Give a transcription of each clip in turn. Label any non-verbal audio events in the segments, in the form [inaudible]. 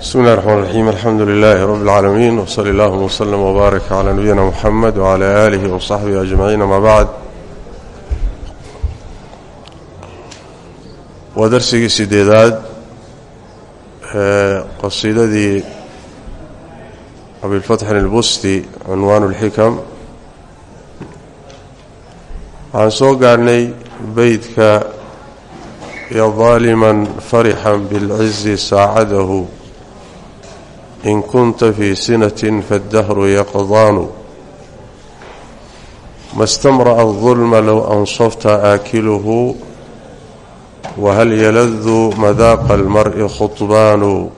bismi llahi raxmaan raxiim alxamdu lilaahi rabbi اlcaalamiin wsali allahuma wslem wbaarak cala nabiyina muxamed wcala aalihi wasaxbihi ajmaciin ama bacd waa darsigii sideedaad ee qasiidadii abilfatxin ilbusti cinwaan اlxikam waxaan soo gaarhnay beydka yo daaliman farxan bilcizi saacadahu in kunta fii sinatin faddahru yaqdaanu mastamra'a adulma low ansafta aakiluhu wahal yaladu madaaqa almari khudbaanu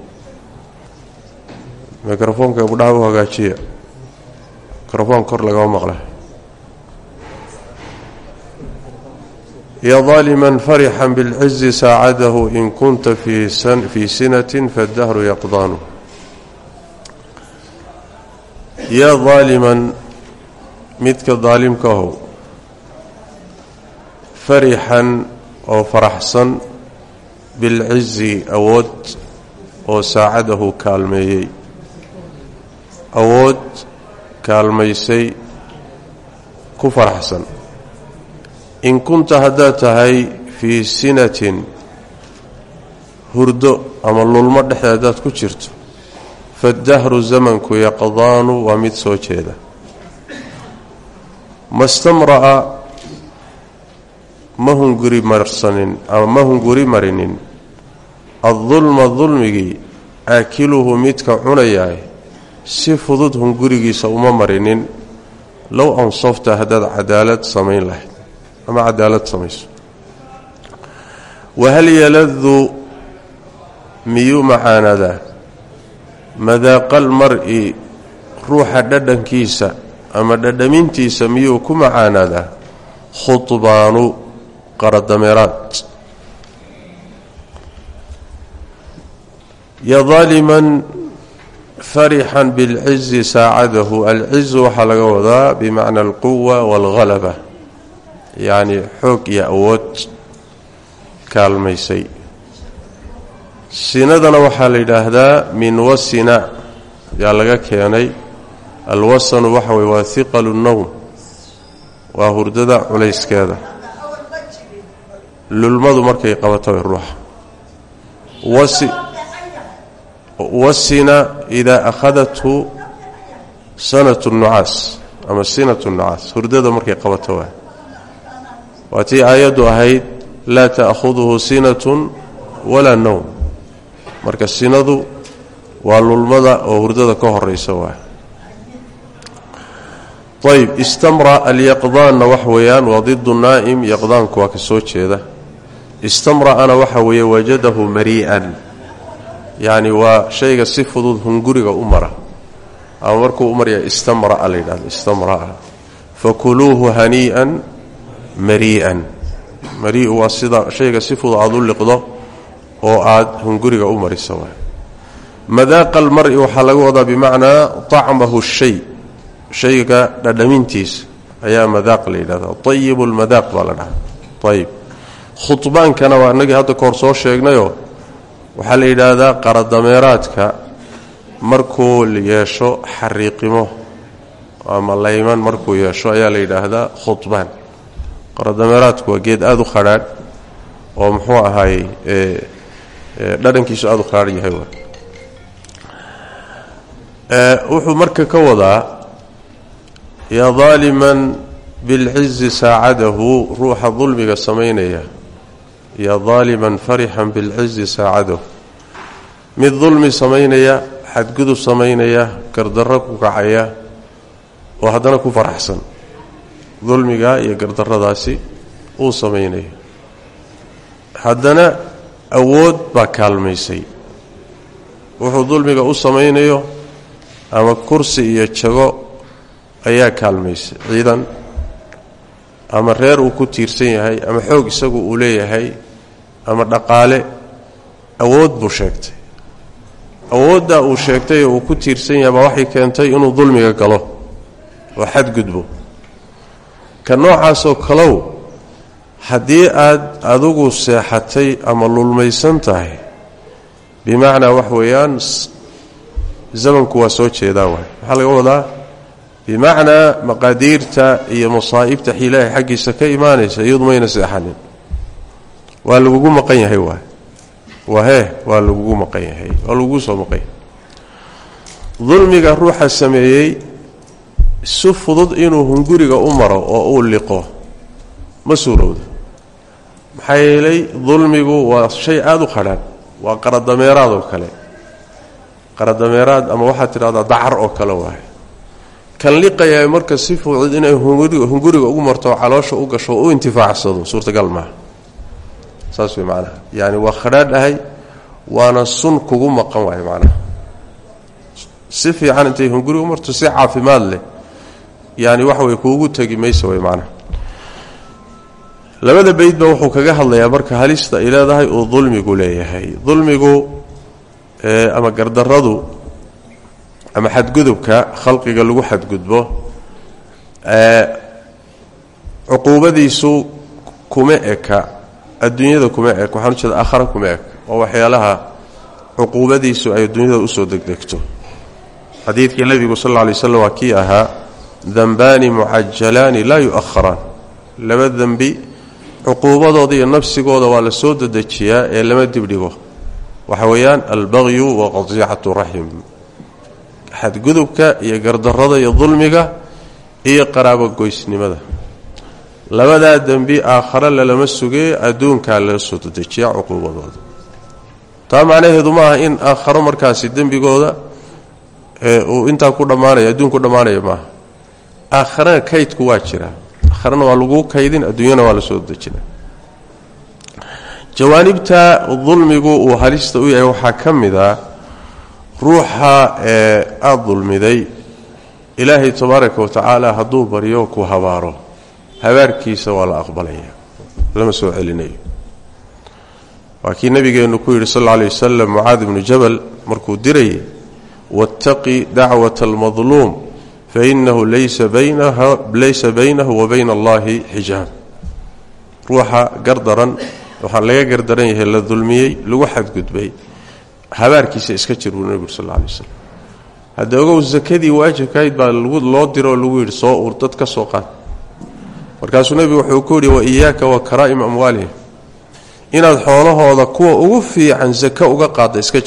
mikrofoonka ibudhaha u hagaajiya mikrofoon kor lagama maqla ya daaliman farixa bilcizi saacadahu in kunta fii sinatin faddahru yaqdaanu yaa daaliman midka daalimkahow farixan oo faraxsan bilcizi awood oo saacadahu kaalmeeyey awood kaalmaysay ku faraxsan in kunta haddaad tahay fii sinatin hurdo ama lulmo dhexda haddaad ku jirto faddahru zamanku yaqdaanu waa mid soo jeeda ma stamra'a ma hunguri marsanin ama ma hunguri marinin addulma dulmigii aakiluhu midka cunayaay si fudud hungurigiisa uma marinin low ansafta haddaad cadaalad samayn lahayd ama cadaalad samayso wahal yaladu miyuu macaanadaa madaaqal mar-i ruuxa dhadhankiisa ama dhadhamintiisa miyuu ku macaanaadaa? Khudbaanu qaradameeraad. Ya daaliman farixan bilcizi saacadahu alcizu waxaa laga wadaa bimacna alquwa waalhalaba yacni xoog iyo awood kaalmaysay sinadana waxaa la yidhaahdaa min wasina. Yaa laga keenay. Alwasanu waxa weye waa hiqalu nowm waa hurdada culayskeeda lulmadu markay qabato ruuxa wasi wasina idaa akhadathu sanatu nucaas ama sinatu nucaas. Hurdada markay qabato waa. Waa tii aayaddu ahayd laa ta'khuduhu sinatun walaa nowm marka sinadu waa lulmada oo hurdada ka horeysa waa ayb istamra alyaqdaanna waxa weeyaan waa didu naa'im yaqdaanku waa ka soo jeeda. Istamra'ana waxa weeye wajadahu marii'an yacni waa shayga si fudud hunguriga u mara. Ama markuu u marya istamra'a la yidhahdo istamra'a. Fakuluuhu hanii'an marii'an waa sida shayga si fudud aada u liqdo oo aada hunguriga u mariso madaaqa almari waxaa laga wadaa bimacnaa طacmahu shay. Shayga dhadhamintiisa ayaa madaaq la yidhahdaa. Ayibu lmadaaq baa la dhahaa. Ayib khudbaankana waa inagii hadda kahor soo sheegnayoo waxaa la yidhaahdaa qaradameeraadka markuu yeesho xariiqimo ama layman markuu yeesho ayaa la yidhaahdaa khudbaan. Qaradameeraadku waa geed aada u khadhaadh oo muxuu ahaayey dhadhankiisu aada u qaraar yahay wuxuu marka ka wadaa yaa daaliman bilcizi saacadahu ruuxa dulmiga samaynaya. Yaa daaliman farixan bilcizi saacadahu. Mid dulmi samaynaya xadgudub samaynaya gardarro ku kacaya oo haddana ku faraxsan. Dulmiga iyo gardarradaasi uu samaynaya. Haddana awood baa kaalmaysay. Wuxuu dulmiga u samaynayo ama kursi iyo jago ayaa kaalmaysay ciidan. Ama reer uu ku tiirsan yahay ama xoog isagu uu leeyahay ama dhaqaale awood buu sheegtay. Awooddaa uu sheegtay uu ku tiirsan yahay baa waxay keentay inuu dulmiga galo. Oo xadgudbo. Ka noocaasoo kalow haddii aad adigu seexatay ama lulmaysan tahay bimacnaa wax weeyaan zamanku waa soo jeedaa waay. Maxaa laga wadaa? Bimacnaa maqaadiirta iyo masaa'ibta ilaahay xaggiisa ka imaanaysa iyadu mayna seexanin. Waa lagugu maqan yahay waay. Waa hee waa lagugu maqan yahay waa lagugu soo maqan yahay. Dulmiga ruuxa sameeyey si fudud inuu hunguriga u maro oo uu liqo ma suurowdo maxaa yeelay dulmigu waa shay aada u qadhaan. Waa qaradameeraad oo kale. Qaradameeraad ama waxaad tidhahdaa dacar oo kale waay kan liqayaa marka si fudud inay hunguriga ugu marto caloosha u gasho u intifaacsado suurtagal maaha. Saas way macnaha. Yaani waa khadhaadhahay waana sun kugu maqan waay macnaha. Si fiican intay hunguriga u marto si caafimaad leh yaani waxa way kuugu tegi maysa way macnaha labada beydba wuxuu kaga hadlayaa marka halista ay leedahay uu dulmigu leeyahay. Dulmigu ama gardaradu ama xadgudubka khalqiga lagu xadgudbo cuquubadiisu kuma eka adduunyada kuma ek waxaan ujeeda aakhara kuma ek oo waxyaalaha cuquubadiisu ay adduunyada u soo degdegto. Xadiidkii nebigu sal alla lay slam waa kii ahaa danbaani mucajalaani laa yu'akharaan laba dembi cuquubadooda iyo nafsigooda waa la soo dedejiyaa ee lama dibdhigo waxa weeyaan albaqyu wa qasicatu raxim. Xadgudubka iyo gardarada iyo dulmiga iyo qaraabogoysnimada labadaa dembi aakhare lalama sugee adduunkaa laga soo dedejiyaa cuquubadooda. Taa macnaheedu ma aha in aakharo markaasi dembigooda uu intaa ku dhammaanaya adduun ku maaha. Aakharana kaydku waa jiraa aakharana waa laguu kaydin adduunyana waa la soo dejina jawaanibta dulmigu uu halista u yahay waxaa ka mid a ruuxa ee aada dulmiday ilaahay tabaaraka wa tacaala hadduu baryo ku habaaro habaarkiisa waa la aqbalaya. Lama soo celinayo. Waa kii nabigeennu ku yidhi sal alla alay wasalam mucaad ibnu jabal markuu dirayay wattaqi dacwata almadluum fainahu laysa baynahu wa bayna allahi xijaab ruuxa gardaran waxaa laga gardaran yahay la dulmiyey lagu xadgudbay habaarkiisa iska jir buu nebigu sal alay waslam hadda ogow sakadii waajibkahayd baa loo diroo lagu yidhi soo ur dad ka soo qaad markaasuu nebigu wuxuu ku yidhi wa iyaaka wa karaa'im amwaalihim inaad xoolahooda kuwa ugu fiican sako uga qaadda iska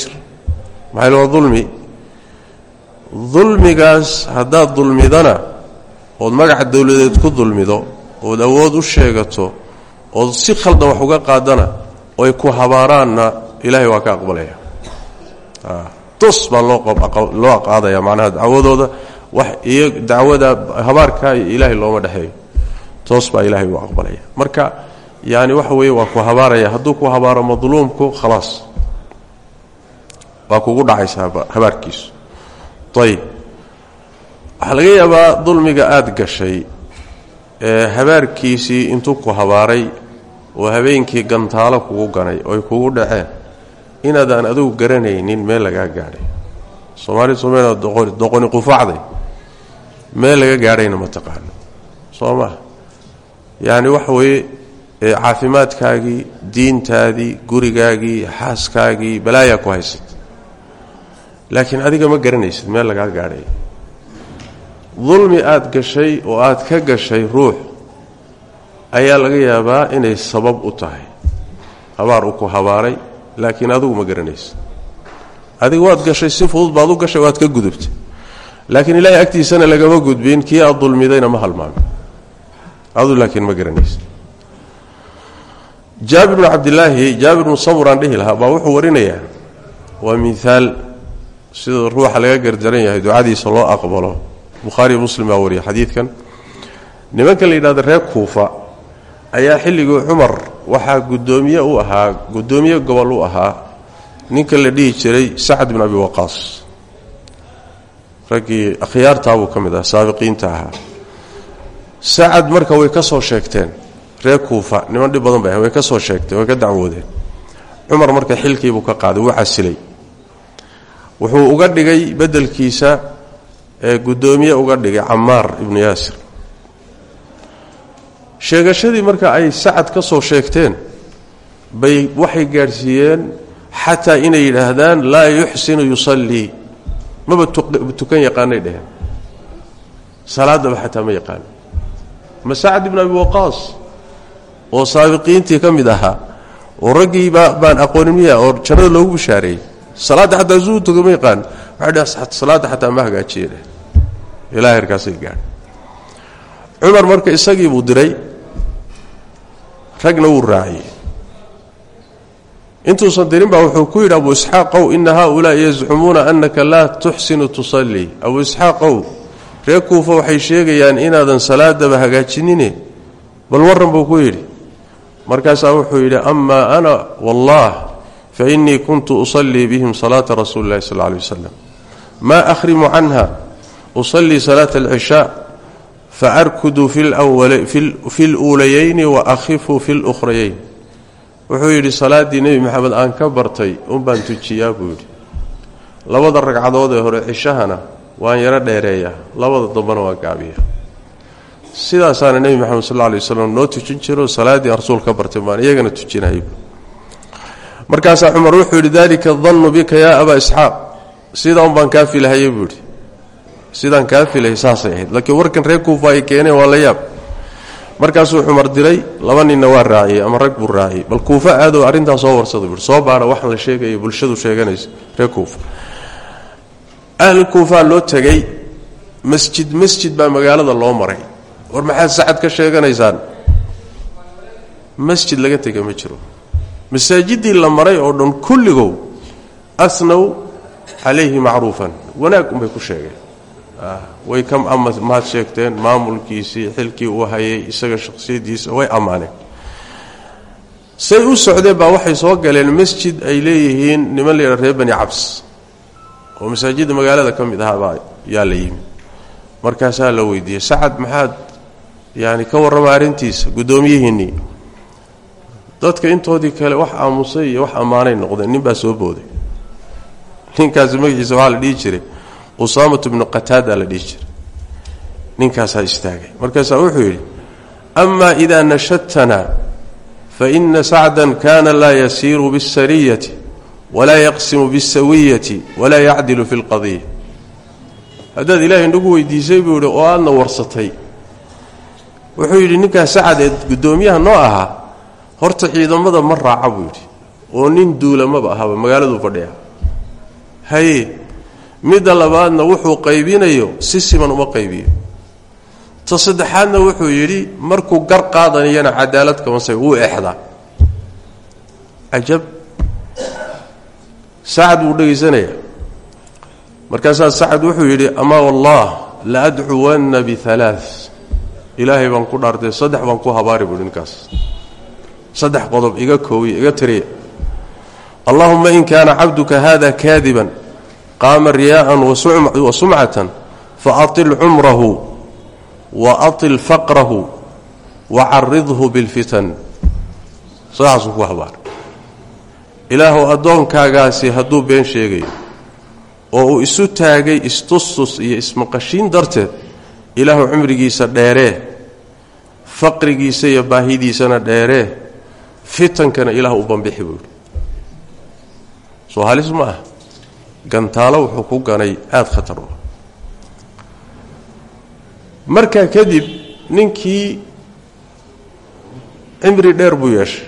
dulmigaas haddaad dulmidana ood magaca dowladeed ku dulmido ood awood u sheegato ood si khaldan wax uga qaadana oy ku habaaraanna ilaahay waa ka aqbalaya. Tos baa loo qaadaya macnaha dacwadooda wax iyo dacwada habaarka ilaahay looma dhexeeyo toos baa ilaahay u aqbalaya. Marka yani waxa weeye waa ku habaaraya. Hadduu ku habaaro madluumku khalaas. Waa kugu dhacaysa habaarkiisu ayib waxaa laga yaabaa dulmiga aada gashay ee habaarkiisii intuu ku habaaray oo habeenkii gantaalo kugu ganay oy kugu dhaceen inaadaan adigu garanaynin meel lagaa gaadhay. Soomaalida soomaliya doqoni qufacday meel laga gaadhayna ma taqaano. Soo maha yacni waxa weeye caafimaadkaagii diintaadii gurigaagii xaaskaagii balaayaa ku haysat laakiin adiga ma garanaysid meel lagaa gaadhay. Dulmi aada gashay oo aada ka gashay ruux ayaa laga yaabaa inay sabab u tahay. Habaar uu ku habaaray laakiin adigu ma garanaysid. Adiga waad gashay si fudud baad u gashay waad ka gudubtay. Laakiin ilaahay agtiisana lagama gudbin kii aad dulmidayna ma halmaamin adu laakiin ma garanaysid. Jaabir bnu cabdilaahi jaabir bnu saburaan dhihi lahaa baa wuxuu warinayaa waa sida ruuxa laga gardaran yahay ducadiisa loo aqbalo. Bukhaariyo muslim baa wariya xadiidkan. Nimanka la yidhahdo reer kuufa ayaa xilligii cumar waxaa guddoomiye u ahaa guddoomiye gobol u ahaa ninka la dhihi jiray sacad bin abi waqaas. Raggii akhyaartaabuu ka mid aha saabiqiinta ahaa. Sacad marka way ka soo sheegteen reer kuufa niman dhib badan bay way ka soo sheegteen way ka dacwoodeen. Cumar marka xilkiibuu ka qaaday wuu casilay wuxuu uga dhigay beddelkiisa ee guddoomiye uga dhigay camaar ibnu yaasir. Sheegashadii marka ay sacad ka soo sheegteen bay waxay gaadhsiiyeen xataa inay yidhaahdaan laa yuxsinu yusallii maba tukan yaqaanay dheheen salaadaba xataa ma yaqaano ma sacd ibn abi waqaas oo saabiqiintii ka mid ahaa oo raggii baan aqoonin oo jannada loogu bishaareeyey salaadda xataa suu tuka ma yaqaano waxay dheh salaadda ma hagaajiye dheh ilaa herkaasay gaadhay marka isagii buu diray ragna wuu raaciyey. Intuusan dirin baa wuxuu ku yidhi abu isxaaqow ina haulaai yazcumuuna annaka laa tuxsinu tusallii abu isxaaqow ree kuufa waxay sheegayaan inaadan salaadaba hagaajinine. Bal warran buu ku yidhi. Markaasaa wuxuu yidhi amaa ana wallah fa innii kuntu usallii bihim salaata rasuuli illahi sal lay wasalam maa ahrimu canha usallii salaata alcishaa faarkudu fi luulayayni wa akhifu fi lukhrayayn wuxuu yidhi salaaddii nebi maxamed aan ka bartay unbaan tujiyaa buu yidhi labada ragcadood ee hore cishahana waan yaro dheereeyaa labada dambena waan gaabiya sidaasaana nebi maxamed sal lla lay waslam noo tujin jiro salaaddii rasuul ka iyagana tujinayay markaasaa cumar wuxuu yidhi dalika dannu bika yaa abaa isxaaq. Sidaa un baan kaa filahayay buu yidhi. Sidaan kaa filay saasay ahayd. Laakiin warkan reer kuufa ay keeneen waa la yaab. Markaasuu cumar diray laba ninna waa raaciyey ama rag buu raaciyey. Bal kuufa aadow arrintaa soo warsada buui soo baara waxaan la sheegaya bulshadu sheeganaysa reer ahlu kuufaa loo tegey masjid masjid baa magaalada loo maray. War maxaad sacad ka sheeganaysaan? Masjid laga tega ma jiro masaajidii la maray oo dhan kulligow asnow calayhi macruufan. Wanaag unbay ku sheegeen. Way ka mahad sheegteen maamulkiisii xilkii uu hayay isaga shakhsiyadiisa way ammaaneen. Say u socdeen baa waxay soo galeen masjid ay leeyihiin niman layidha reer bani cabs oo masaajidda magaalada ka mid ahaabaa yaa la yimi markaasaa la weydiiyey sacad maxaad yaani ka warrama arrintiisa guddoomiyihiinnii dadka intoodii kale wax aamusay iyo wax ammaanay noqdeen nin baa soo booday ninkaasi magaciisa waxaa la dhihi jiray usaamatu bnu qataada la dhihi jiray ninkaasaa istaagay markaasaa wuxuu yidhi ama idaa nashadtanaa faina sacdan kana laa yasiiru biاsariyati walaa yaqsimu biاsawiyati walaa yacdilu fi اlqadiya haddaad ilaahay nagu weydiisay buu yidhi oo aadna warsatay wuxuu yidhi ninkaa sacad ee guddoomiyaha noo ahaa horta ciidamada ma raaca buu yidhi. Oo nin duulamaba ahaba magaaladuu fadhiya. Haye midda labaadna wuxuu qaybinayo si siman uma qaybiyo. Ta saddexaadna wuxuu yidhi markuu gar qaadanayana cadaalad kamase wuu exdaa cajab sacad wuu dhegaysanayaa markaasaa sacad wuxuu yidhi amaa wallah la adcuwanna bialaa ilaahay baan ku dhaartay saddex baan ku habaari buuhi ninkaas saddex qodob iga koobiya iga tiriya allahuma in kaana cabduka hada kaadiban qaama riyaa'an wa sumcatan faatil cumrahu wa atil faqrahu wa caridhu bilfitan. Saasuu ku habaaray ilaahuw addoonkaagaasi hadduu been sheegayo oo uu isu taagay istustus iyo ismaqashiin darteed ilaahu cumrigiisa dheeree faqrigiisa iyo baahidiisana dheeree fitankana ilaah u bambixi buu yidhi. Soo halis ma ah gantaalo wuxuu ku ganay aada khatar u markaa kadib ninkii cimri dheer buu yeeshay.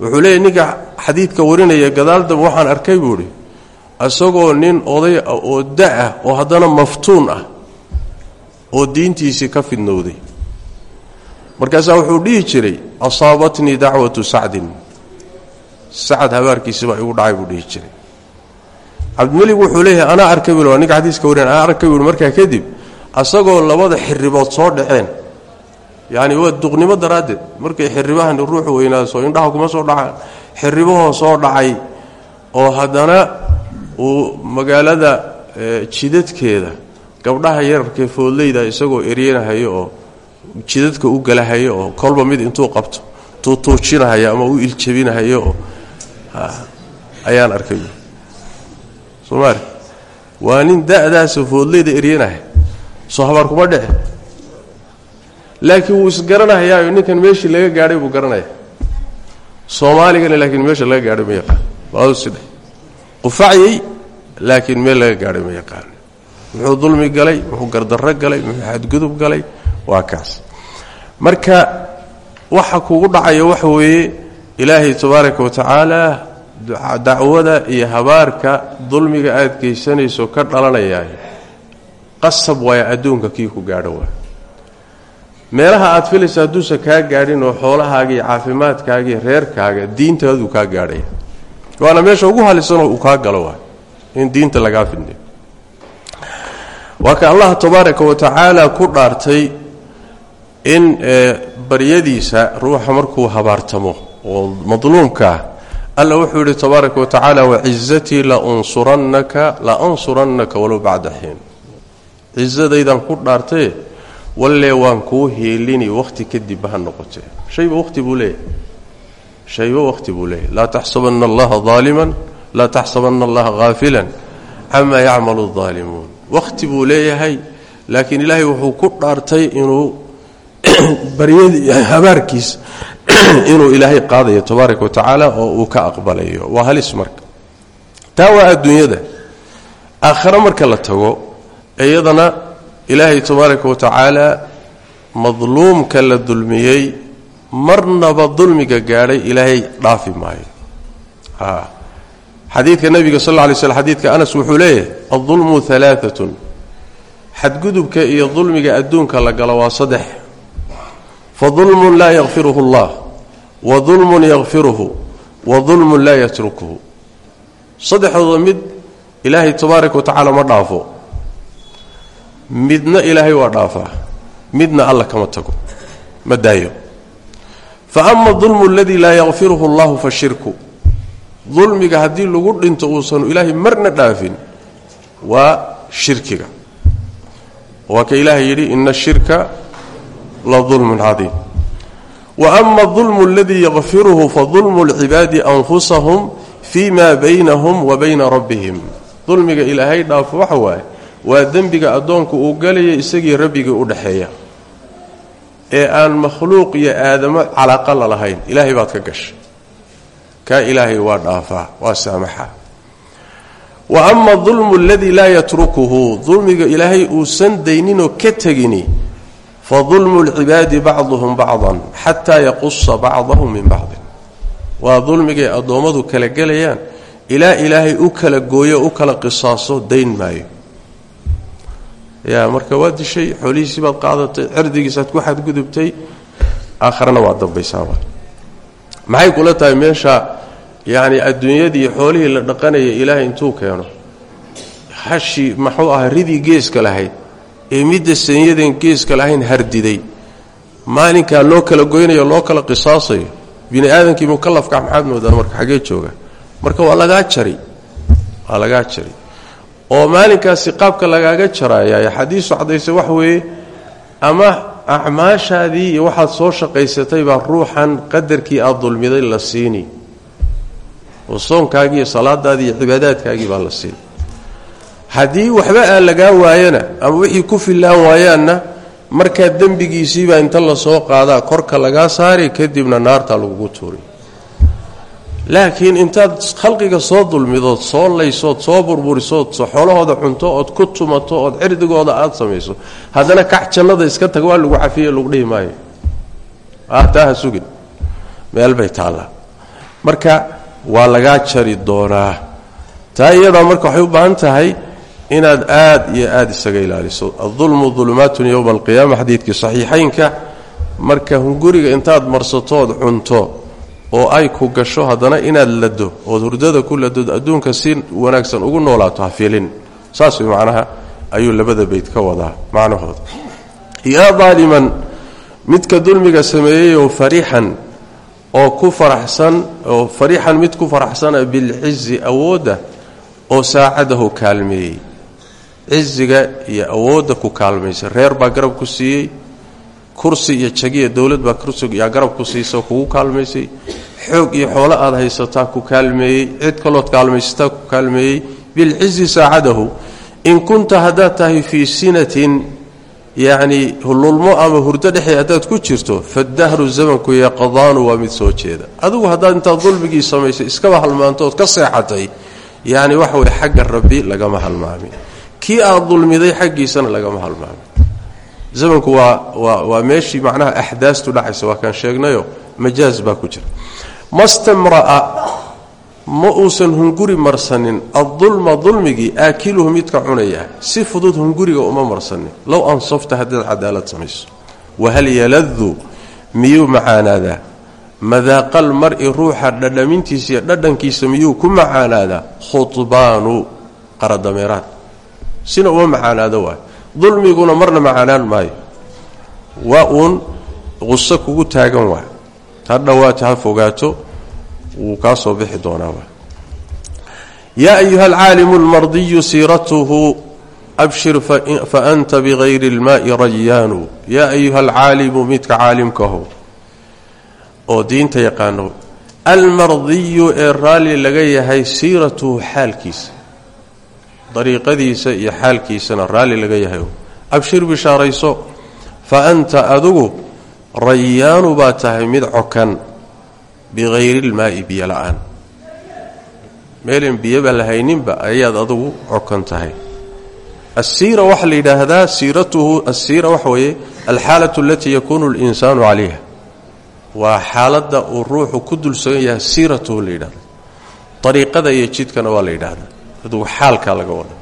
Wuxuu leeyahy ninka xadiidka warinaya gadaaldaba waxaan arkay buu idhi isagoo nin oday ah oo da'ah oo haddana maftuun ah oo diintiisii ka fidnowday markaasaa wuxuu dhihi jiray asaabatnii dacwatu sacdin. Sacad habaarkiisi baa igu dhacay buu dhihi jiray. Cabdimelig wuxuu leeyahay anaa arkay buu waa ninka xadiiska warin anaa buu markaa kadib asagoo labada xiribood soo dhaceen. Yacni waa duqnimo daraaddeed markay xirribahan ruuxu weynaado soo indhaha kuma soo dhacaan. Xirribahoo soo dhacay oo haddana uu magaalada jidadkeeda gabdhaha yararkee foodleyda isagoo eryanahayo oo jidadka u galahayo oo kolba mid intuu qabto tuutuujinahayo ama u iljabinahayo oo ayaan arkay. Somaali waa nin da'daasa foodleyda eryanahay soo kuma dhece laakiin wuu isgaranahayaayo ninkan meeshii laga gaadhay buu garanaya. Soomaaligana laakiin meesha laga gaadhay ma yaqaan. Waadusida qufacyey laakiin meel laga gaadhay ma yaqaan. Muxuu dulmi galay muxuu gardarro galay muxuu xadgudub galay waa kaas marka waxa kugu dhacaya waxa weeye ilaahay tabaaraka wa tacaala dacwada iyo habaarka dulmiga aad geysanayso ka dhalanayay qasab waaya adduunka kii ku gaadho meelaha aad filaysa hadduusan kaa gaadhin oo xoolahaaga iyo caafimaadkaaga iyo reerkaaga diintaaduu kaa gaadhaya waana meesha ugu halisanoo uu kaa galo waa in diinta lagaa fidnayo waa allah tabaaraka wa tacaala ku dhaartay in baryadiisa ruuxa markuu habaartamo oo madluumkaah alla wuxuu yidhi tabaaraka wa tacaala wacizatii launsurannaka la ansurannaka walow bacda xiin. Cizadaydan ku dhaartaye wallee waan kuu hiilini wakhti kadibba ha noqotee shayba wakhti buu leeyahay. Shayba wakhti buu leeyahay. Laa taxsabanna allaha daaliman laa taxsabanna allaha haafilan camaa yacmalu daalimuun wakhti buu leeyahay laakiin ilaahay wuxuu ku dhaartay inuu [coughs] baryadii habaarkiis [coughs] inuu ilaahay qaadayo tabaaraka wa tacaala oo uu ka aqbalayo. Waa halis marka. Taa waa adduunyada. Aakhare marka la tago iyadana ilaahay tabaaraka wa tacaala madluumka la dulmiyey marnaba dulmiga gaadhay ilaahay dhaafi maayo. Xadiidka nebiga sal lla lay slm xadiidka anas wuxuu leeyahay aldulmu alaaatun xadgudubka iyo dulmiga adduunka la galo waa saddex fa dulmun laa yakfiruhu allah wa dulmun yakfiruhu wa dulmun laa yatrukuhu. Saddexdooda mid ilaahay tabaaraka wa tacaala ma dhaafo midna ilaahay waa dhaafaa midna alla kama tago ma daayo. Fa ama dulmu aladii laa yakfiruhu allahu fa shirku. Dulmiga haddii lagu dhinto uusan ilaahay marna dhaafin waa shirkiga la dulmun cadiim wa ama adulmu aladii yakfiruhu fa dulmu lcibaadi anfusahum fii ma baynahum wa bayna rabbihim. Dulmiga ilaahay dhaafo waxa waaye waa dembiga addoonku uu galaya isagii rabbigii u dhaxeeya. Ee aan makhluuq iyo aadamo calaaqa la lahayn ilaahay baad ka gashay. Kaa ilaahay waa dhaafaa waa saamaxa. Wa ama dulmu aladii laa yatrukuhu dulmiga ilaahay uusan dayninoo ka tegini fa dulmu lcibaadi bacduhum bacdan xataa yaqusa bacdahum min bacdin waa dulmigay addoommadu kala gelayaan. ilaa ilaahay u kala gooyo u kala qisaaso dayn maayo. yaa marka waa dishay xoolihiisii baad qaadatay cirdigiisaad ku xadgudubtay aakharana waa dambaysaaba. maxay kula tahay meesha yacni adduunyadii xoolihii la dhaqanaya ilaahay intuu keeno? hashii maxuu ahaa ridii geeska lahayd ee midda sanyadeen geeska lahayn hardiday. Maalinkaa loo kala goynayo loo kala qisaasayo. Bini aadamkii mukalafka maxaad moodaan marka xaggee jooga. Marka waa lagaa jari waa lagaa jari oo maalinkaasi qaabka lagaaga jaraya xadiisu caddaysa wax weeye ama acmaashaadii iyo waxaad soo shaqaysatay baa ruuxan qadarkii aad dulmiday la siini. Oo soonkaagii iyo salaadaadii iyo cibaadaadkaagii baa la siini haddii waxba aan lagaa waayana ama wixii ku fillaan waayaanna markaa dembigiisiibaa inta la soo qaadaa korka lagaa saari kadibna naartaa lagugu tuuri. Laakiin intaad khalqiga soo dulmidood soo laysood soo burburisood xoolahooda cunto ood ku tumato ood cirdigooda aad samayso haddana kac jannada iska tag waa lagu cafiye lagu dhihi maayo. Taa ha sugin. Meel bay taallaa marka waa lagaa jari doonaa. Taa iyadaa marka waxay u baahan tahay inaad aad iyo aad isaga ilaaliso. Adulmu dulumaatun yowma alqiyaama xadiidkii saxiixaynka. Marka hunguriga intaad marsatood cunto oo ay ku gasho haddana inaad lado ood hurdada ku ladood adduunka si wanaagsan ugu noolaato ha filin saas way macnaha ayuu labada bayd ka wadaa macnahooda yaa daaliman midka dulmiga sameeyeyoo farixan oo ku faraxsan oo farixan mid ku faraxsana bilcizi awoodda oo saacadahu kaalmeeyey ciziga iyo awoodda ku kaalmaysa reer baa garab ku siiyey kursi iyo jagiya dowlad baa kursiyaa garab ku siisa kugu kaalmaysay. Xoog iyo xoolo aad haysataa ku kaalmeeyey cid kalood kaalmaysataa ku kaalmeeyey. Bilcizi saacadahu in kunta haddaad tahay sinatin yacni lulmo ama hurdo dhexey haddaad ku jirto fadahru zamanku yaqdaanu waa mid soo jeeda. Adigu haddaad intaad dulmigii samaysay iskaba halmaanto ood ka seexatay yacni waxa weye xagga rabbi lagama halmaamin kii aad dulmiday xaggiisana lagama halmaamin zamanku waa waa waa meeshii macnaha axdaastu dhacaysa waa kaan sheegnayo majaaz baa ku jira. Mastamra'a ma uusan hunguri marsanin addulma dulmigii aakiluhu midka cunaya si fudud hunguriga uma marsanin. Low ansafta haddaad cadaalad samayso. Wahal yaladu miyuu macaanaadaa? Madaaqal mar'i ruuxa dhadhamintiisa iyo dhadhankiisa miyuu ku macaanaadaa? Khudbaanu qaradameeraad sina uma macaanaado waay. Dulmiguna marna macaanaan maayo. Waa uun quso kugu taagan waay. Ha dhowaato ha fogaato wuu kaa soo bixi doonaa waay. Yaa ayuha alcaalimu almardiyu siiratuhu abshir faanta bigayri اlmaai rayaanu yaa ayuha alcaalimu midka caalimkaho oo diinta yaqaano almardiyu ee laga yahay siiratuhu xaalkiisa dariiqadiisa iyo xaalkiisana raalli laga yahay. Abshir bishaarayso fa anta adugu rayaanu baa tahay mid cokan bikayri ilmaa'i biyo la'aan. Meelan biyoba lahayninba ayaad adugu cokan tahay. Asiira waxaa la yidhaahdaa siiratuhu asiira waxa weeye alxaalatu alatii yakuunu linsaanu calayha. Waa xaaladda uu ruuxu ku dulsagan yahay siiratuhu la yidhahda ariiqada iyo jidkana waa la yidhaahdaa adugu xaalkaa laga wada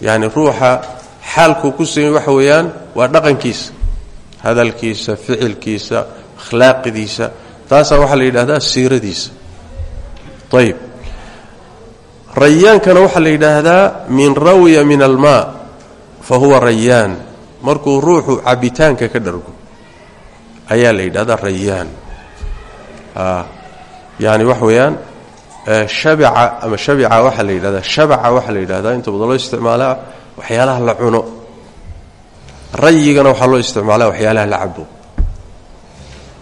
yacni ruuxa xaalkuu ku sugan waxa weeyaan waa dhaqankiisa hadalkiisa ficilkiisa akhlaaqidiisa taasaa waxaa la yidhahdaa siiradiisa. Ayb rayaankana waxaa la yidhaahdaa min rawiya min almaa fa huwa rayaan. Markuu ruuxu cabitaanka ka dhargo ayaa la yidhahdaa rayaan. Yani waxa weeyaan ama shabica waxaa la yidhahdaa shabaca waxaa la yidhahdaa inta badan loo isticmaalaa waxyaalaha la cuno. Rayigana waxaa loo isticmaalaa waxyaalaha la cabo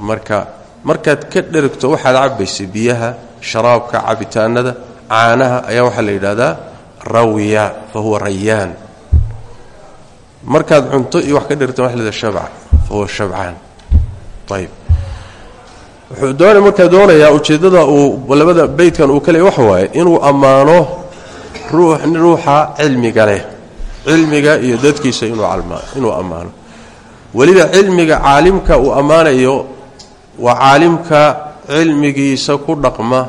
marka markaad ka dherigto waxaad cabaysay biyaha sharaabka cabitaanada caanaha ayaa waxaa la yidhahdaa rawiya fa huwa rayaan. Markaad cunto iyo wax ka dherigto waa la shabca fa huwa shabcaan. Ayb wuxuu doona markaa doonayaa ujeeddada uu labada beydkan uu ka leey waxa waaye inuu ammaano ruuxa cilmiga leh. Cilmiga iyo dadkiisa inuu ammaano. Weliba cilmiga caalimka uu ammaanayo waa caalimka cilmigiisa ku dhaqma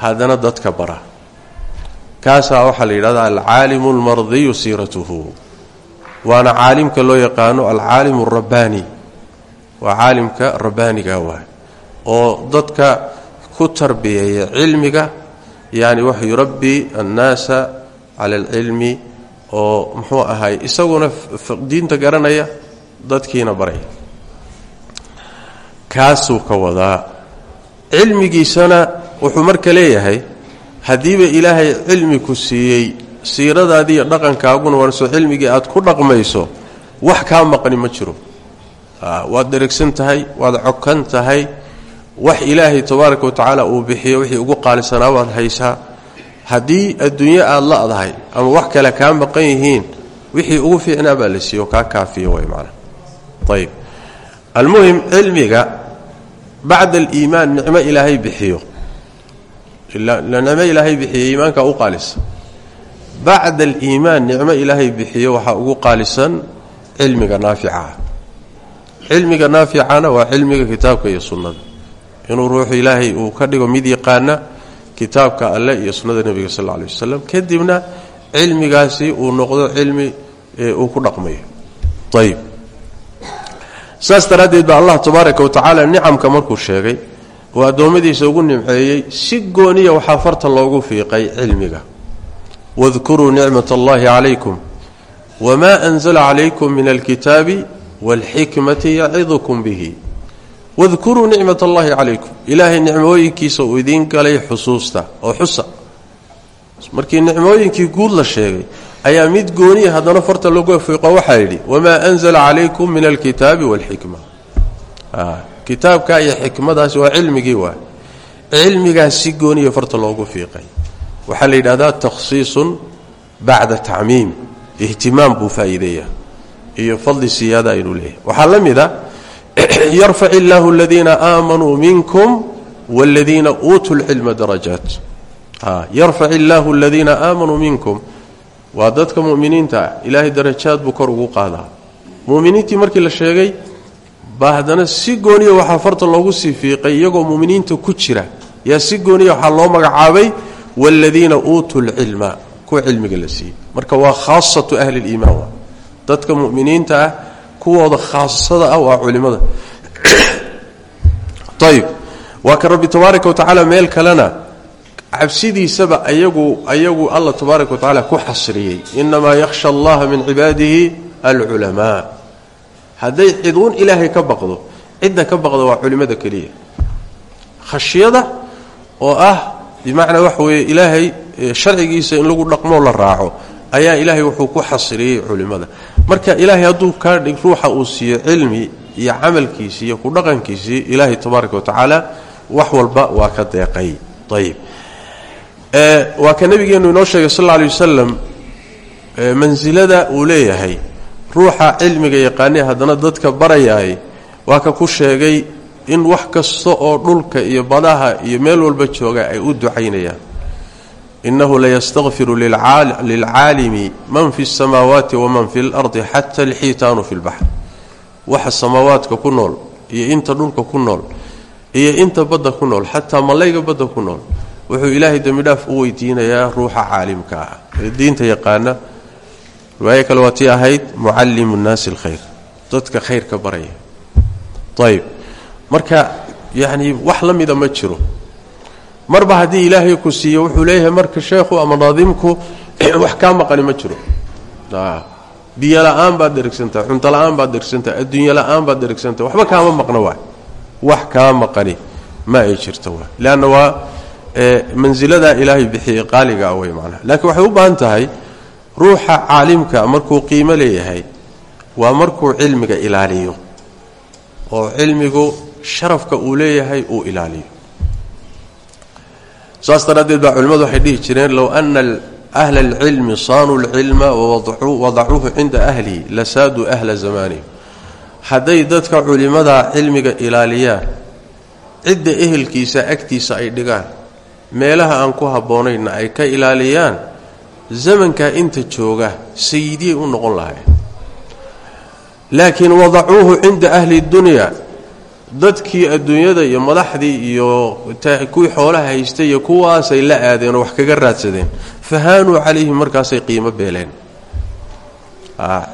haddana dadka bara. Kaasaa waxaa la yidhahdaa alcaalimu almardiyu siiratuhu. Waana caalimka loo yaqaano alcaalimu alrabbaani waa caalimka rabbaaniga waay oo dadka ku tarbiyeeya cilmiga yani wax yurabbi annaasa cala alcilmi oo muxuu ahay isaguna diinta garanaya dadkiina baraya kaasuu ka wadaa. Cilmigiisana wuxuu marka leeyahay haddiiba ilaahay cilmi ku siiyey siiradaadiiyo dhaqankaaguna waanso cilmigii aad ku dhaqmayso wax kaa maqni ma jiro. Waad dherigsan tahay waad cokan tahay wax ilaahay tabaaraka wa tacaala uu bixiyo wixii ugu qaalisanaa waad haysaa. Haddii adduunyo aad la'dahay ama wax kale kaa maqan yihiin wixii ugu fiicnaa baa la siiyo kaa kaafiyo way macana ayb almuhim cilmiga bacda aliimaan nicmo ilaahay bixiyo. Nicmo ilaahay bixiyo iimaanka u qaalisa bacda aliimaan nicmo ilaahay bixiyo waxaa ugu qaalisan cilmiga naaficaah cilmiga naaficana waa cilmiga kitaabka iyo sunnada inuu ruuxu ilaahay uu ka dhigo mid yaqaana kitaabka alleh iyo sunnada nebiga sal alla lay wasalam kadibna cilmigaasi uu noqdo cilmi uu ku dhaqmayo ayb saas daraaddeed baa allah tabaaraka wa tacaala nicamka markuu sheegay oo addoommadiisa ugu nimceeyey si gooniya waxaa farta loogu fiiqay cilmiga. Wadkuruu nicmat allahi calaykum wamaa anzala calaykum min alkitaabi waalxikmati yacidukum bihi wadkuruu nicmat allahi calaykum. Ilaahay nicmooyinkiisa uu galay xusuusta oo xusa. Markii nicmooyinkii guud la sheegay ayaa mid gooniya haddana farta lagu fiiqo waxaa yidhi wamaa anzala calaykum min alkitaabi waalxikma. Kitaabka iyo xikmadaasi waa cilmigii waa cilmigaas si gooniya farta loogu fiiqay. Waxaa la yidhahdaa takhsiisun bacda tacmiim ihtimaam buu faa'iideeyaa iyo fadli siyaada inuu leeyahay. Waxaa la [clears throat] yarfac illaahu aladiina aamanuu minkum wاladiina uutuu lcilma darajaat. Yarfac illaahu aladiina aamanuu minkum. Waa dadka mu'miniinta ah ilaahay darajaad buu kor ugu qaadaa. Mu'miniintii markii la sheegay baa haddana si gooniya waxaa farta loogu sii fiiqay iyagoo mu'miniinta ku jira yaa si gooniya waxaa loo magacaabay waaladiina uutuu lcilma kuwa cilmiga la siiyey. Marka waa khaasatu ahli liimaan waa dadka mu'miniinta ah kuwooda khaasada ah waa culimmada [coughs] ayib waa kan rabbi tabaaraka wa tacaala meel kalena cabsidiisaba ayagu ayagu alla tabaaraka wa tacaala ku xasriyey. Inamaa yakhsha allaha min cibaadihi alculamaa. Hadday ciduun ilaahay ka baqdo cidda ka baqda waa culimmada keliya. Khashyada oo ah bimacnaa waxa weeye ilaahay sharcigiisa in lagu dhaqmoo la raaco ayaa ilaahay wuxuu ku xasriyey culimmada marka ilaahay hadduu kaa dhig ruuxa uu siiyo cilmi iyo camalkiisii iyo ku dhaqankiisii ilaahay tabaaraka wa tacaala wax walba waa ka deeqay. Ayib waa ka nabigeenu inoo sheegay sal alla alay wasalam mansilada uu leeyahay ruuxa cilmiga yaqaanee haddana dadka barayaay waa ka ku sheegay in wax kasta oo dhulka iyo badaha iyo meel walba jooga ay u ducaynayaan innahu layastakfiru lilcaalimi man fi اsamaawaati waman fi اlardi xata alxiitaanu fi lbaxr waxa samaawaadka ku nool iyo inta dhulka ku nool iyo inta badda ku nool xataa malayga badda ku nool wuxuu ilaahay dembidhaaf u weydiinayaa ruuxa caalimka ah ee diinta yaqaana riwaayo kale waa tii ahayd mucallimu nnaasi alkhayr dadka khayrka baraya ayib marka yacnii wax la mida ma jiro marba haddii ilaahay ku siiyo wuxuu leeyahay marka sheekhu ama naadimku [clears throat] wax kaa maqani ma jiro. Biyo la'aan baad dherigsantaha cunto la'aan baad dherigsantaha adduunyo la'aan baad dherigsantaha waxba kaama maqno waay wax kaa maqani ma ay jirto waay leanna waa mansiladaa ilaahay bixiyey qaaliga wey macnaha. Laakiin waxay u baahan tahay ruuxa caalimka markuu qiimo leeyahay waa markuu cilmiga ilaaliyo. Oo cilmigu sharafka uu leeyahay uu ilaaliyo saas daraaddeed baa culimmadu waxay dhihi jireen low ana ahla alcilmi saanuu lcilma wawadacuuhu cinda ahlihi lasaaduu ahla zamaanihi hadday dadka culimmadaa cilmiga ilaaliyaan cidda ehelkiisa agtiisa ay dhigaan meelaha aan ku habboonaynna ay ka ilaaliyaan zamankaa inta jooga sayidiyay u noqon lahayn laakiin wadacuuhu cinda ahli dunya dadkii adduunyada iyo madaxdii iyo kuwii xoolaha haystay iyo kuwaasay la aadeen oo wax kaga raadsadeen fahaanuu calayhim markaasay qiimo beeleen.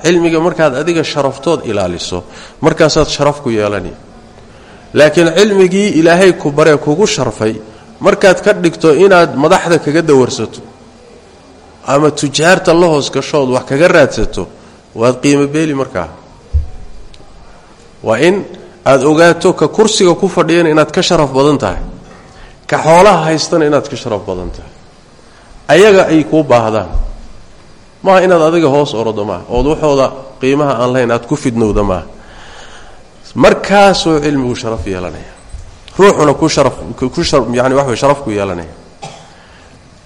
Cilmiga markaad adiga sharaftood ilaaliso markaasaad sharaf ku yeelani. Laakiin cilmigii ilaahay ku baree kugu sharfay markaad ka dhigto inaad madaxda kaga dawarsato ama tujaarta la hoos gashood wax kaga raadsato waad qiimo beeli markaa. Waa in aada ogaato ka kursiga ku fadhiyana inaad ka sharaf badan tahay. Ka xoolaha haystana inaad ka sharaf badan tahay. Ayaga ay kuu baahdaan. Maaha inaad adiga hoos orodo maaha. Ood waxooda qiimaha aan lahayn aad ku fidnowda maaha. Markaasuu cilmigu sharaf yeelanaya. Ruuxuna ku sharaf ku yani wax sharaf ku yeelanaya.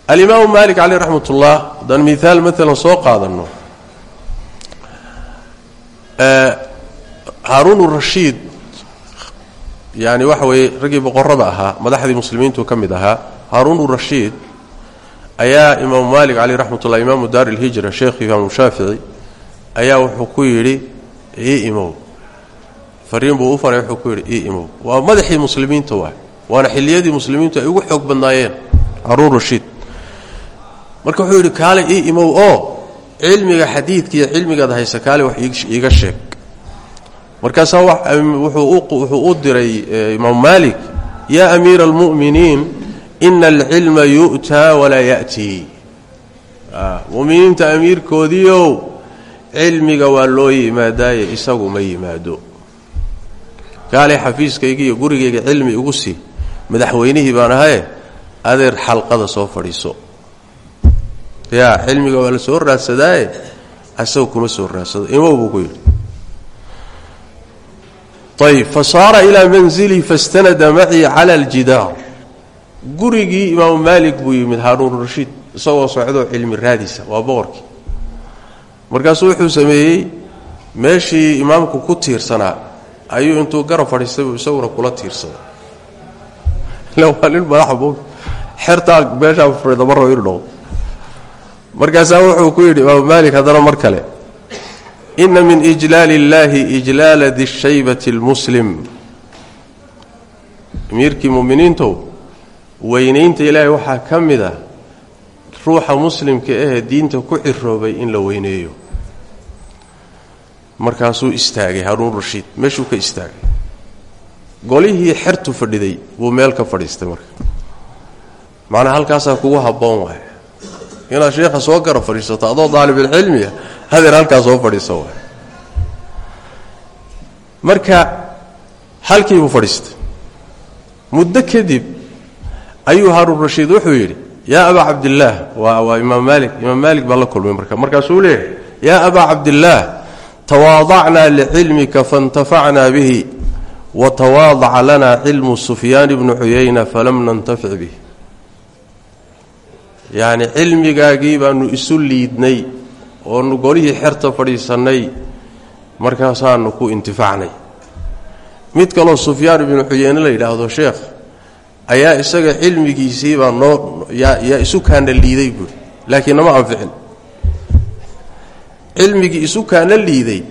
Alimaamu maalik caleyh raxmat ullah haddaan miaal maalan soo qaadanno haaruun rashiid yani waxa weeye raggii boqorada ahaa madaxdii muslimiintu ka mid ahaa haaruun rashiid ayaa imaamu maalik caleyh raxmat ullah imaamu daar ilhijra sheekh imaamu shaafici ayaa wuxuu ku yidhi ii imow. Fariin buu u faray wuxuu ku yidhi ii imow. Waa madaxii muslimiinta waay waana xilliyadii muslimiintu ay ugu xoog badnaayeen haaruun rashiid. Marka wuxuu yidhi kaale ii imow oo cilmiga xadiidka iyo cilmigaad haysa kaale wax iiga sheeg markaasaa wuxuu u diray imaam maalik yaa amiira almu'miniin ina alcilma yu'taa walaa ya'tii muminiinta amiirkoodiiow cilmiga waa loo yimaadaaye isagu ma yimaado. Kaalay xafiiskayga iyo gurigayga cilmi igu sii madaxweynihii baan ahaye adeer xalqada soo fadhiiso. Yaa cilmiga waa la soo raadsadaaye asagu kuma soo raadsado. Imow buu ku yidhi ayb fasaara ilaa manzilii fastanada macii cala aljidaar gurigii imaamu maalik buu yimid haaruun rashiid isagoo socdoo cilmi raadisa waa boqorkii markaasuu wuxuu sameeyey meeshii imaamku ku tiirsanaa ayuu intuu garab fadhiistay buu isaguna kula tiirsaday waa nin madaxa bog xertaa meeshaa fadhida ma rabo inuu noqdo markaasaa wuxuu ku yidhi imaamu maalik haddana mar kale ina min ijlaali illaahi ijlaala dishaybati almuslim amiirkii muminiintow weynaynta ilaahay waxaa ka mid a ruuxa muslimka ahee diinta ku ciroobay in la weyneeyo markaasuu istaagay haruun rashiid meeshuu ka istaagay golihii xertu fadhiday buu meel ka fadhiistay marka macnaa halkaasaa kugu habboon waay inaad sheekha soo gara fadhiisato adoo daalibilcilmiya hadeer halkaa soo fadhiisa marka halkii buu fadhiistay. Muddo kadib ayuu haruun rashiid wuxuu yidhi yaa abaa cabdillaah waa waa imaam maalik imaam maalik baa la kulmay marka markaasuu leeyahay yaa abaa cabdillaah tawaadacnaa licilmika faintafacnaa bihi wa tawaadaca lana cilmu sufyaan bni cuyayna falam nantafic bih yacni cilmigaagii baanu isu liidnay oonu golihii xerta fadhiisannay markaasaanu ku intifaacnay. Mid kaloo sufyaan ibnu xuyeyne la yidhaahdo sheekh ayaa isaga cilmigiisii baa noo yaa isu kaana liiday buuri laakiin nama anficin. Cilmigii isu kaana liiday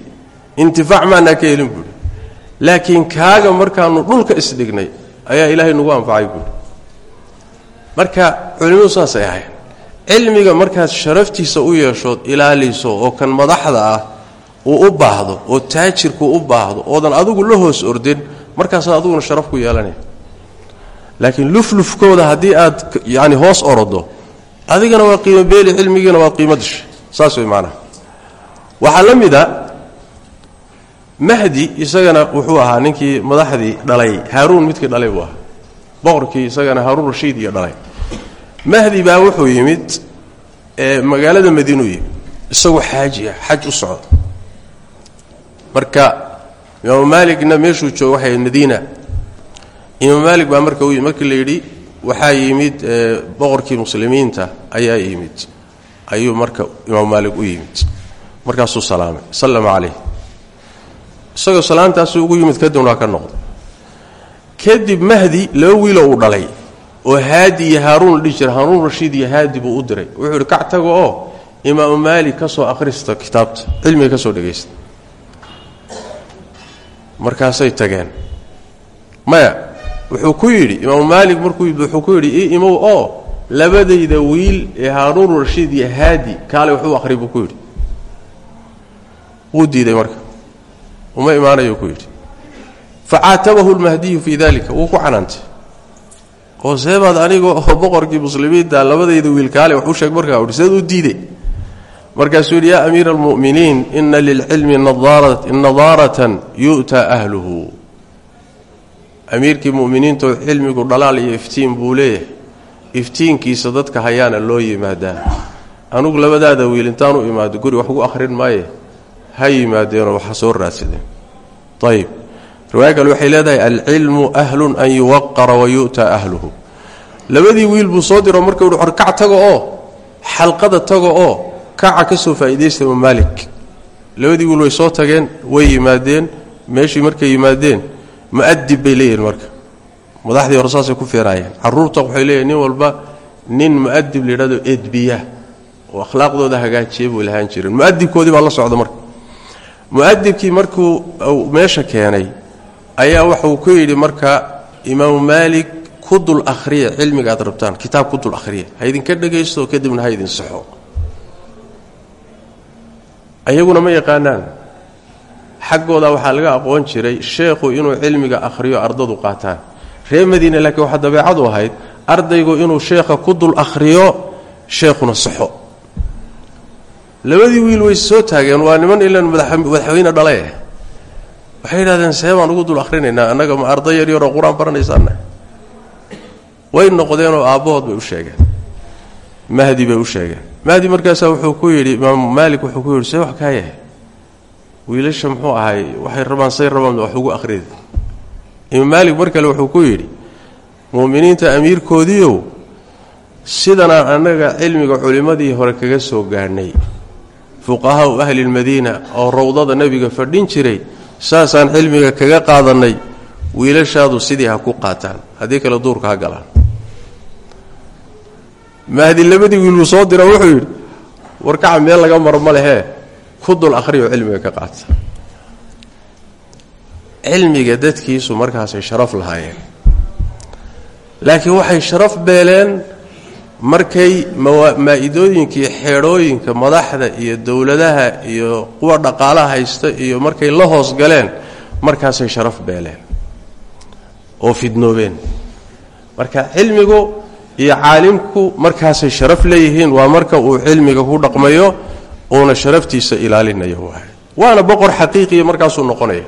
intifaac maanaa ka helin buuri laakiin kaaga markaanu dhulka isdhignay ayaa ilaahay nagu anfacay buuri marka culimmadu saasay ahayn cilmiga markaad sharaftiisa u yeeshood ilaaliso oo kan madaxda ah uu u baahdo oo taajirku u baahdo oodan adigu la hoos ordin markaasaad adiguna sharaf ku yeelanaya laakiin luflufkooda haddii aad yani hoos orodo adigana waa qiimo beeli cilmigiina waad qiimo dishay saas way maanaha waxaa la mida mahdi isagana wuxuu ahaa ninkii madaxdii dhalay haaruun midkii dhalay buu ahaa boqorkii isagana haaruun rashiid iyo dhalay. Mahdi baa wuxuu yimid magaalada madiinuu yimid. Isagoo xaaji ah xaj u socda. Marka imaamu maaligna meeshuu jooga waxay madiina. Imaam maalik baa marka u yimid markii la yidhi waxaa yimid boqorkii muslimiinta ayaa yimid. Ayuu marka imaam maalik u yimid. Markaasuu salaamay sallama calayh isagoo salaamtaasuu ugu yimid kadibna waa ka noqday kadib mahdi laba wiiloo uu dhalay oo haadi iyo haaruun dhihi jira haaruun rashiid iyo haadi buu u diray. Wuxuu yidhi kac tago oo imaamu maalik ka soo akhrista kitaabta. Cilmiga ka soo dhegaysta markaasay tageen. Maya wuxuu ku yidhi imaamu maalik markuu wuxuu ku yidhi ii imow oo labadayda wiil ee haaruun rashiid iyo haadi kaale waxu akhri buu ku yidhi. Wuu diiday marka. Uma imaanayo ku yidhi facaatabahu lmahdiyu fii dalika wuu ku canaantay oo seebaad aniga oo boqorkii muslimiinta labadayda wiil kaale waxu sheeg markaa seed u diiday. Markaasuu yidhi yaa amiira almu'miniin ina lilcilmi nadaaratan yu'taa ahluhu. Amiirkii mu'miniintoo cilmigu dhalaal iyo iftiin buu iftiinkiisa dadka hayaana loo yimaadaa. Anugu labadaada wiil intaan u imaado guri wax ugu akhrin maaye. Ha yimaadeenoo waxa soo raadsadeen. Ayib riwaaya kale waxay leedahay alcilmu ahlun an yuwaqara wa yu'ta ahluhu. Labadii wiil buu soo diro marka uhi horkac tago oo xalqada tago oo kaca ka soo faa'iidaysta maalik. Labadii wiil way soo tageen way yimaadeen meeshii markay yimaadeen mu'adib bay leeyihiin marka. Madaxdii hore ku feeraayeen carruurta waxay leeyihiin nin walba nin mu'adib layidhahdo edbiya oo akhlaaqdooda hagaajiya buu lahaan jireen mu'adibkoodii baa la socda marka. Mu'adibkii markuu meesha keenay ayaa wuxuu ku yidhi marka imaamu maalik ku dul akhriya cilmiga aad rabtaan kitaab ku dul akhriya ha idinka dhegaysto kadibna ha idin saxo. Ayaguna ma yaqaanaan. Xaggooda waxaa laga aqoon jiray sheekhu inuu cilmiga akhriyo ardadu qaataan. Reer madiine laakiin waxaa dabeecadu ahayd ardaygu inuu sheekha ku dul akhriyo sheekhuna saxo. Labadii wiil way soo taageen waa niman ilan madaxweyne dhale waxay yidhahdeen see baan ugu dul akhrinaynaa annaga ma arday yar yaroo qur'aan baranaysaana way noqdeenoo aabbahood bay u sheegeen. Mahdi bay u sheegeen. Mahdi markaasaa wuxuu ku yidhi imaamu maalik wuxuu ku yidhi see wax kaa yahay? Wiilasha muxuu ahay? Waxay rabaan say rabaan wax ugu akhrida imaam maalik mar kale wuxuu ku yidhi mu'miniinta amiirkoodiiow sidanaan annaga cilmiga culimmadii hore kaga soo gaadhnay fuqahaau ahli lmadiina oo rawdada nebiga fadhin jiray saasaan cilmiga kaga qaadannay wiilashaadu sidii ha ku qaataan. Haddii kale duurka ha galaan. Mahdi labadii wiiluu soo dira wuxuu yidhi warkaca meel laga maro ma lehee ku dul akhriyo cilmiga ka qaata. Cilmiga dadkiisu markaasay sharaf lahaayeen. Laakiin waxay sharaf beeleen markay maa-idooyinka iyo xeedhooyinka madaxda iyo dowladaha iyo kuwa dhaqaalaha haysta iyo markay la hoos galeen markaasay sharaf beeleen oo fidnoobeen. Marka cilmigu iyo caalimku markaasay sharaf leeyihiin waa marka uu cilmiga ku dhaqmayo uuna sharaftiisa ilaalinayo waana boqor xaqiiqiya markaasuu noqonaya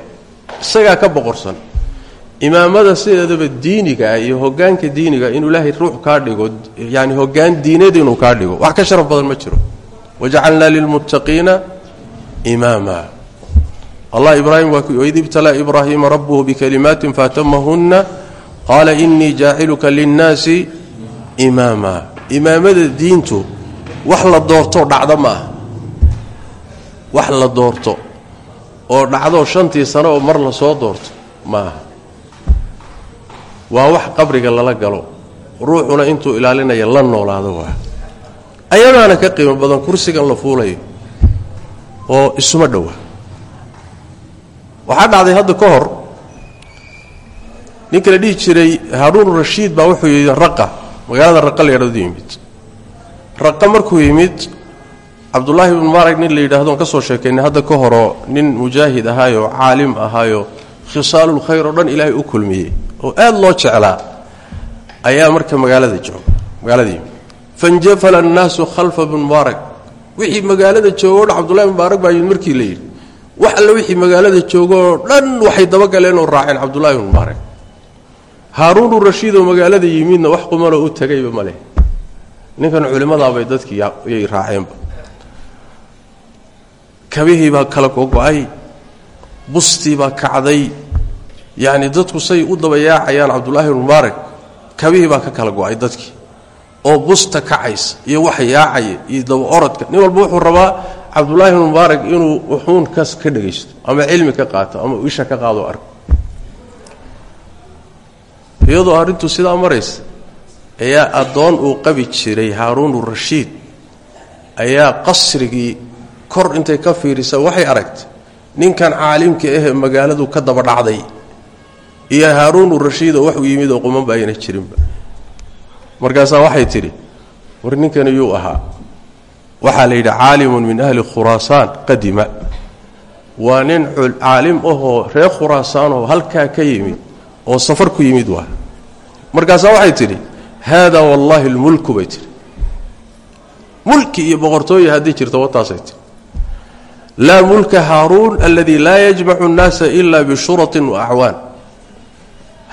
isagaa ka boqorsan imaamada sideedaba diiniga ah iyo hogaanka diiniga inuu ilaahay ruux kaa dhigo yani hogaan diineed inuu kaa dhigo. Wax ka sharaf badan ma jiro. Wajacalnaa lilmuttaqiina imaama. Allah ibraahim waa id ibtalaa ibraahiima rabbuhu bikalimaatin faatamahunna. Qaala inii jaaciluka linnaasi imaama. Imaamada diintu wax la doorto dhacdo ma ah wax la doorto. Oo dhacdo shantii sano oo mar la soo doorto ma aha waa wax qabriga lala galo. Ruuxuna intuu ilaalinaya la noolaado waa. Ayadaana ka qiimo badan kursigan la fuulayo oo isuma dhowa waxaa dhacday hadda ka hor ninka la dhihi jiray haaruun rashiid baa wuxuu yidhi raqa. Magaalada raqa la yidhahdo yimid. Raqa markuu yimid cabdullaahi ibnu maarag nin la yidhaahdo on ka soo sheekaynay hadda ka horoo nin mujaahid ahaayoo caalim ahaayoo khisaalul khayr oo dhan ilaahay u kulmiyey oo aad loo jeclaa ayaa marka magaalada jooga magaalada yimid fanjafala annaasu khalfa ibn mubaarak wixii magaalada joogo o dhan cabdullahi mubaarak baa markii la yidhi wax alle wixii magaalada joogooo dhan waxay dabagaleen oo raaceen cabdullahi ibn mubaarak haaruunu rashiid oo magaalada yimidna wax qumanoo u tegayba ma leh. Ninkan culimmadaabay dadkii yay raaceenba. Kabihii baa kala gogo-ay bustii baa kacday yacni dadku say u dabayaacayaan cabdullaahi ibn mubaarak kabihii baa ka kala go'ay dadkii oo busta kacaysa iyo wax yaacaya iyo daba orodka nin walba wuxuu rabaa cabdullaahi ibn mubaarak inuu wuxuun kas ka dhegaysto ama cilmi ka qaato ama isha ka qaado arko. Iyadoo arrintu sidaa maraysa ayaa addoon uu qabi jiray haaruunu rashiid. Ayaa qasrigii kor intay ka fiirisa waxay aragtay ninkan caalimka ahee magaaladu ka daba dhacday iyo haaruunu rashiidoo waxuu yimid oo qumanba ayna jirinba. Markaasaa waxay tidhi war ninkani yuu ahaa. Waxaa la yidhi caalimun min ahli khuraasaan qadima. Waa nin caalim ahoo reer khuraasaanoo halkaa ka yimid oo safar ku yimid waa. Markaasaa waxay tidhi haada wallaahi lmulku bay tidhi. Mulki iyo boqortooye haddii jirto wataasay tidhi. Laa mulka haaruun aladii laa yajmacu nnaasa ila bishuratin wa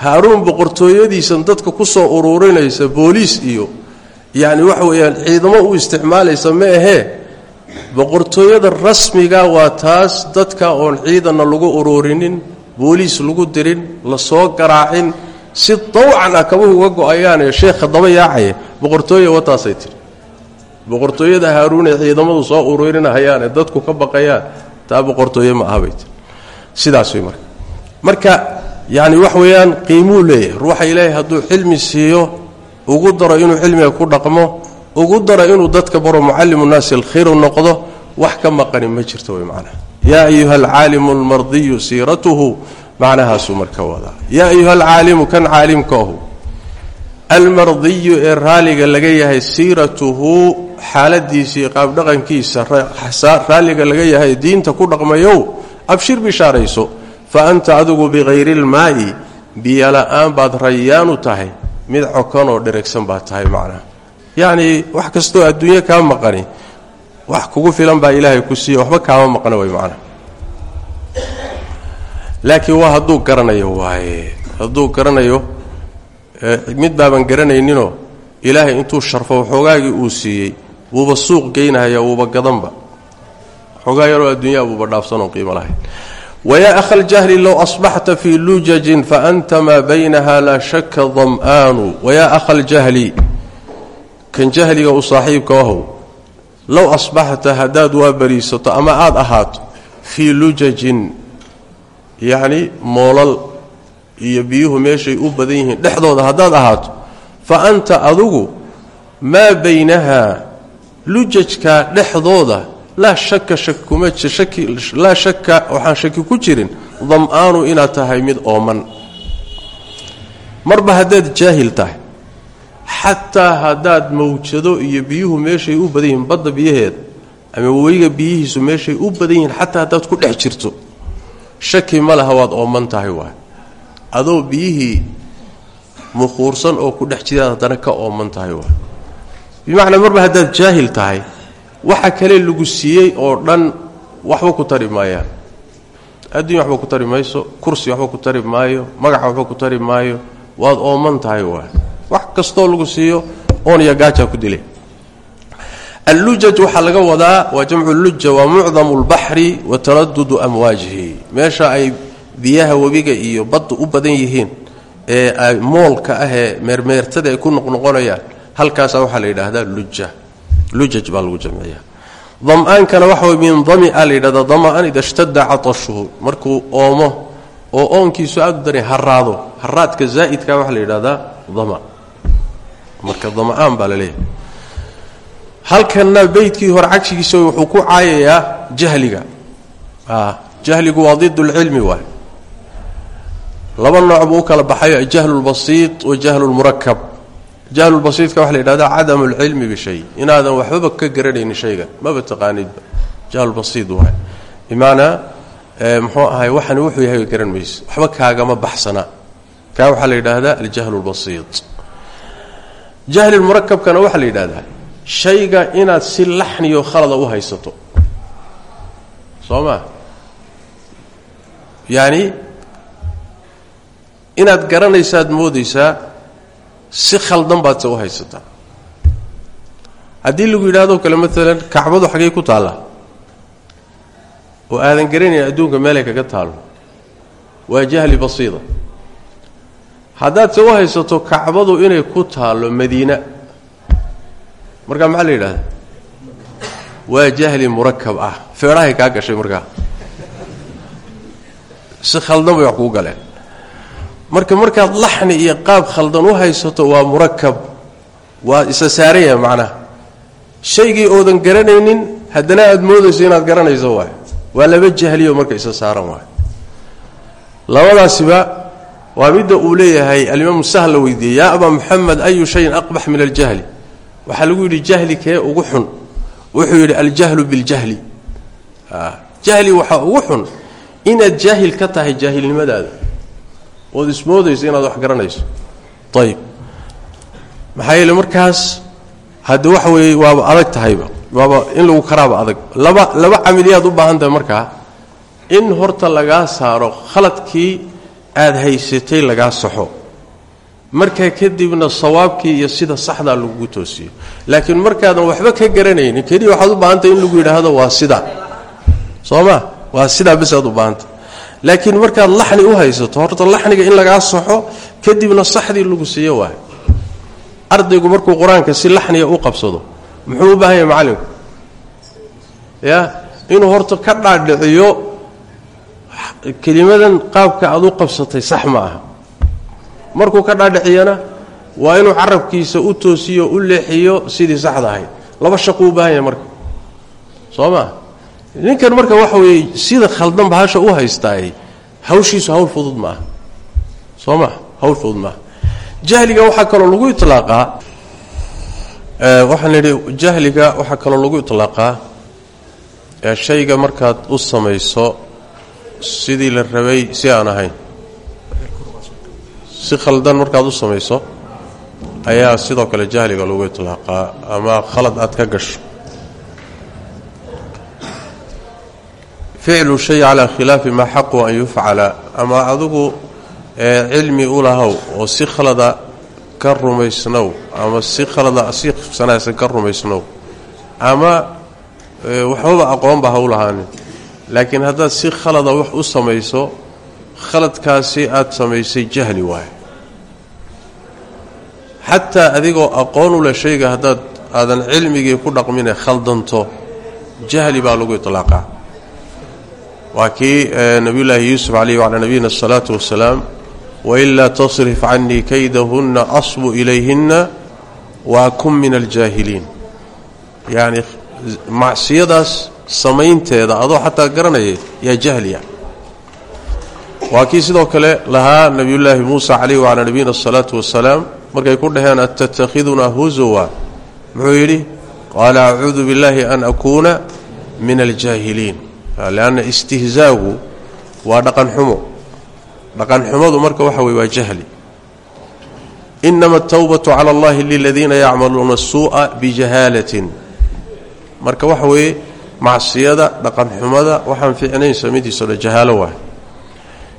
haaruun boqortooyadiisan dadka ku soo ururinaysa booliis iyo yacni waxa weeyaan ciidamo u isticmaalaysa ma ahee? Boqortooyada rasmiga waa taas dadka oon ciidanna lagu ururinin booliis lagu dirin la soo garaacin si dawcan ah kabuhu uga go'ayaanee sheekha daba yaacaya boqortooye wataasay tiri. Boqortooyada haaruun ee ciidamadu soo ururinahayaanee dadku ka baqayaan taa boqortooye ma aha bay tiri. Sidaas way marka. Marka yacni wax weeyaan qiimuu leeyahay. Ruuxa ilaahay hadduu cilmi siiyo ugu daro inuu cilmiga ku dhaqmo ugu daro inuu dadka baro mucallimu nnaasi alkhayru noqdo wax ka maqani ma jirto way macnaha. Yaa ayuha alcaalimu almardiyu siiratuhu macnahaasuu marka wadaa. Yaa ayuha alcaalimu kan caalimkaahu almardiyu ee raaliga laga yahay siiratuhu xaaladiisii qaabdhaqankiisa raalliga laga yahay diinta ku dhaqmayow abshir bishaarayso fa anta adigu bikayri ilmaa'i biyola'aan baad rayaanu tahay. Mid cokanoo dheregsan baad tahay macnaha yacnii wax kastoo adduunyo kaa maqani wax kugu filan baa ilaahay ku siiya waxba kaama maqna way macnaha laakiin waa hadduu garanayo waaye. Hadduu garanayo mid baaban garanayninoo ilaahay intuu sharfo waxoogaagii uu siiyey wuuba suuq geynahaya wuuba gadanba. Xoogaa yaroo adduunyaa buuba qiimo lahayn wayaa akha ljahli low asbaxta fii lujajin faanta maa baynaha laa shaka dam'aanu wayaa akha ljahli kan jahliga u saaxiibka ahow low asbaxta haddaad waa bariisato ama aada ahaato fii lujajin yacni moolal iyo biyuhu meeshay u badan yihiin dhexdooda haddaad ahaato fa anta adugu maa baynahaa lujajkaa dhexdooda laa shaka laa shaka waxaan shaki ku jirin dam-aanu inaad tahay mid ooman. Marba haddaad jaahil tahay xataa haddaad mawjado iyo biyuhu meeshay u badan yihiin badda biyaheeda ama weyga biyihiisu meeshay u badan yihiin xataa haddaad ku dhex jirto shaki ma laha waad ooman tahay waay. Adoo biyihii muquursan oo ku dhex jiraad haddana ka ooman tahay waay. Bimacnaa marba haddaad jaahil tahay waxa kale lagu siiyey oo dhan waxba ku tari maayaan adduunya waxba ku tari kursi waxba ku tari maayo magaca waxba ku tari maayo waad ooman tahay waay wax kastoo lagu siiyo oon iyo gaajaa ku dilay allujaj waxaa laga wadaa waa jamcu luja waa mucdamu lbaxri wa taradudu amwaajihi. Ay biyaha webiga iyo badda u badan yihiin ee moolka ahee meermeertada ay ku noqnoqonayaan halkaasaa waxaa la yidhaahdaa luja lujaj baa lagu jamciya dam-aankana waxa way min damia la yidhahdaa dama-an ida shtada catashuhu markuu oomo oo oonkiisu aada u daran haraado haraadka zaa'idka waxaa la yidhahdaa dama marka dama-aan baa la leeyahay halkanna beydkii hore cagshigiisa wuxuu ku caayayaa jahliga jahligu waa did lcilmi waay laba nooc buu u kala baxayo jahlu lbasiid wa jahlu lmurakab jahlulbasiidka waxa la yidhahdaa cadamu lcilmi bishay inaadan waxbaba ka garanaynin shaygan maba taqaanidba jahlulbasiid waay. Bimaanaa muxuu ahay waxani wuxuu yahay garan mayse waxba kaagama baxsana. Kaa waxaa la yidhaahdaa aljahlu lbasiid jahli murakabkana waxaa la yidhahdaa shayga inaad si laxniyo khalada u haysato. Soo maa yacni inaad garanaysaad moodaysaa si khaldan baad se u haysataa. Haddii lagu yidhahdo kale maalan kacbadu xaggay ku taallaa oo aadan garanayn adduunka meelay kaga taalo waa jahli basiida. Haddaad se u haysato kacbadu inay ku taallo madiina. Markaa maxaa la yidhahda waa jahli murakab ah. Feedhahay kaa gashay markaa. Si khaldan bay wax kuu galeen marka markaad laxni iyo qaab khaldan u haysato waa murakab waa isa saaran yahay macnaha. Shaygii oodan garanaynin haddana aad moodayso inaad garanayso waay waa laba jahliyo marka isa saaran waay labadaasiba waa midda uu leeyahay alimaamu sahl la weydiiyey yaa abaa muxamed ayu shayin aqbax min aljahli? Waxaa lagu yidhi jahli kee ugu xun? Wuxuu yidhi aljahlu biljahli. Jahli waxaa ugu xun inaad jaahil ka tahay jaahilnimadaada ood ismoodayso inaad wax garanayso. Ayib maxaa yeele markaas hadde waxa weeye waaba adag tahayba waaba in lagu karaaba adag. Laba laba camiliyaad u baahan tahay markaa in horta lagaa saaro khaladkii aada haysatay lagaa saxo. Markaa kadibna sawaabkii iyo sida saxdaa lagugu toosiyo. Laakiin markaadan waxba ka garanaynin keliya waxaad u baahantahay in lagu yidhaahdo waa sidaa soo ma? Waa sidaa bes aad u baahantah laakiin markaad laxni u haysato horta laxniga in lagaa saxo kadibna saxdii lagu siiyo waay. Ardaygu markuu qur'aanka si laxniga u qabsado muxuu u baahan yahay macallinku ya inuu horta ka dhaadhiciyo kelimadan qaabka aad u qabsatay sax ma aha. Markuu ka dhaadhiciyana waa inuu carabkiisa u toosiyo u leexiyo sidii saxda ahayd. Laba shaquu u baahan yahay marka. Soo maa ninkan marka waxa weeye sida khaldan bahasha u haystaay hawshiisu hawl fudud ma aha soo hawl fudud maaha. Jahliga waxaa kaloo lagu ilaaqaa waxaan idhi jahliga waxaa kaloo lagu ilaaqaa shayga markaad u samayso sidii la rabay si aan ahayn. Si khaldan markaad u samayso ayaa sidoo kale jahliga lagu ilaaqaa ama khalad aad ka gasho ficlu shay calaa khilaafi maa xaqu an yufcala. Ama adigu cilmi u lahow oo si khalada ka rumaysnow ama si khalada si sanaysan ka rumaysnow. Ama waxbaba aqoonba ha u lahaanin laakiin haddaad si khalada wax u samayso khaladkaasi aad samaysay jahli waayo xataa adigoo aqoon u leh shayga haddaad aadan cilmigii ku dhaqmine khaldanto jahli baa lagu iطlaaqaa waa kii nabiyullaahi yuusuf calayh wacalaa nabiyina asalaatu wasalaam wailaa tasrif canii kaydahunna asbu ilayhinna waakun min aljaahiliin. Yacni macsiyadaas samaynteeda adoo xataa garanaya yaa jahliya. Waa kii sidoo kale lahaa nabiyullaahi muusa calayh wacalaa nabiyina asalaatu wasalaam markay ku dhaheen attattakhidunaa huzuwa? Muxuu yidhi qaala acuudu billaahi an akuuna min aljaahiliin leanna istihzaagu waa dhaqan xumo. dhaqan xumadu marka waxa weye waa jahli. inama atawbatu cala allahi liladiina yacmaluuna asuu'a bijahaalatin marka waxa weeye macsiyada dhaqan xumada waxaan ficnayn samidiiso dhan jahaalo waay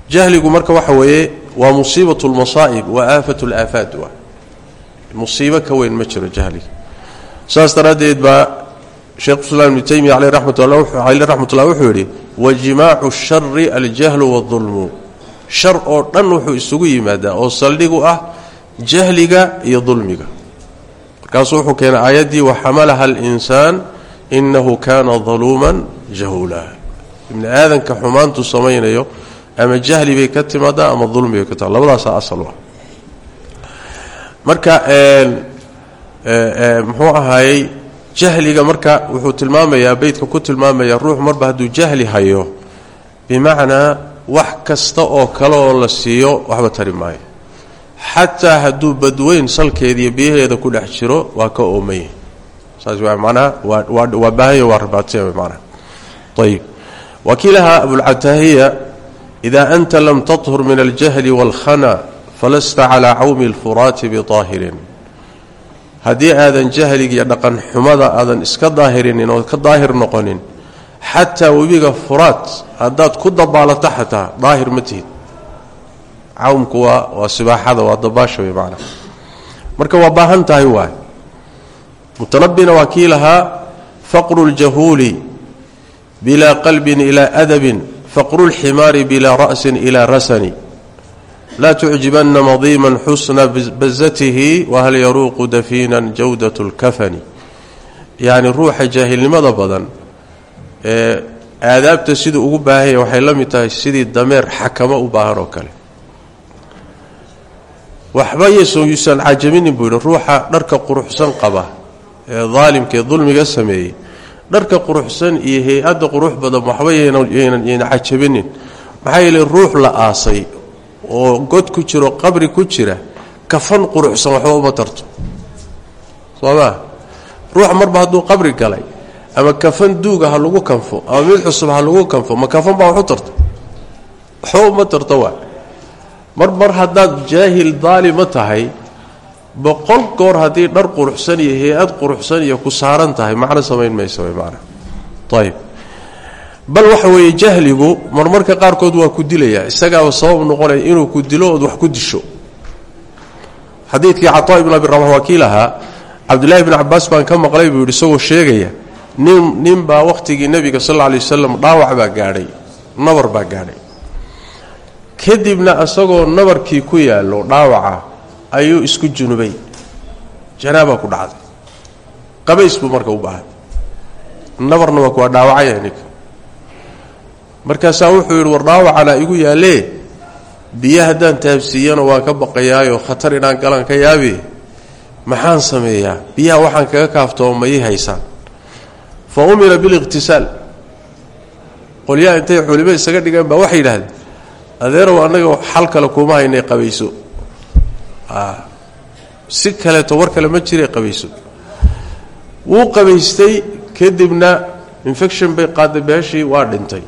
jahligu marka waxa weeye waa musiibat lmasaa'ib wa aafat laafaat waa. musiibo ka weyn ma jiro saas daraaddeed baa sheekh islaam ibnu taymiya caleyh raxmatullah wuxuu yidhi wajimaacu shari aljahlu waadulmu shar oo dhan wuxuu isugu yimaadaa oo saldhig u ah jahliga iyo dulmiga markaasuu wuxuu keenay aayaddii waxamalaha alinsaan inahu kaana daluuman jahuula ibni aadanka xumaantu samaynayo ama jahli bay ka timaadaa ama dulmi bay ka timaada labadaasaa asal ah marka muxuu ahaayey jahliga marka wuxuu tilmaamayaa beydka ku tilmaamaya ruux marba hadduu jahli hayo bimacnaa wax kasta oo kale oo la siiyo waxba tari maayo xataa hadduu badweyn salkeediiyo biyaheeda ku dhex jiro waa ka oomaya saas waa manaa waa baahanya waa rabaataya manaa ayib wakiilaha abulcataahiya idaa anta lam tathur min aljahli wاlkhana falasta calaa cawmi اlfuraati biطaahirin haddii aadan jahligiiyo dhaqan xumada aadan iska daahirinin oo ka daahir noqonin xataa webiga furaad haddaad ku dabaalato xataa daahir ma tihid. Cawmku waa waa sibaaxada waa dabaasha wey macnaa marka waa baahan tahay waay. Mutanabina waa kii lahaa faqru qalbin ilaa adabin faqru lximaari bilaa ra'sin ilaa rasani laa tucjibanna madiiman xusna bazatihi wahal yaruuqu dafiinan jawdat lkafani yacni ruuxa jaahilnimada badan ee aadaabta siduu ugu baahanya waxay la mid tahay sidii dameer xakamo u baahan oo kale. Waxba yuusan cajaminin buu yidhi ruuxa dharka quruxsan qaba ee daalimkaee dulmiga sameeyey dharka quruxsan iyo hay'adda oo god ku jiro qabri ku jira kafan quruxsan waxba uma tarto. Soo maa ruux marba hadduu qabri galay ama kafan duuga ha lagu kanfo ama mid cusub ha lagu kanfo ma kafan baa waxu tarta? Waxba uma tarto waa. Mar mar haddaad jaahil daalima tahay boqol goor haddii dhar quruxsan iyo hay'ad quruxsan iyo ku saaran tahay macno samayn maysa way macna. Ayib bal waxa weeye jahligu marmarka qaarkood waa ku dilaya isagaaba sabab noqonaya inuu ku dilo wax ku disho. Xadiidkii cataa ibn abi rabax waa kii lahaa cabdullaahi bn cabaas baan ka maqlay buu yidhi sheegaya nin nin baa wakhtigii nebiga sal alla lay wasalam dhaawac baa gaadhay nabar baa gaadhay. Kadibna isagoo nabarkii ku yaallo dhaawaca ayuu isku junubay janaabaa ku dhacday. Qabays buu marka u baahay nabarna waa kuwaa dhaawacaya ninka markaasaa wuxuu yidhi war dhaawacana igu yaallee biyo haddaan taabsiiyana waan ka baqayaayoo khatar inaan galaan ka yaabi maxaan sameeyaa? Biyaha waxaan kaga kaaftoo ma ii haysaan fa umira biliqhtisaal qolyaha intay culimo isaga dhigeen baa waxay yidhaahdeen adeerow annaga xal kale kuma haynay qabayso. Si kaleeto war kale ma jiray qabayso. Wuu qabaystay kadibna infection bay qaaday beeshii waa dhintay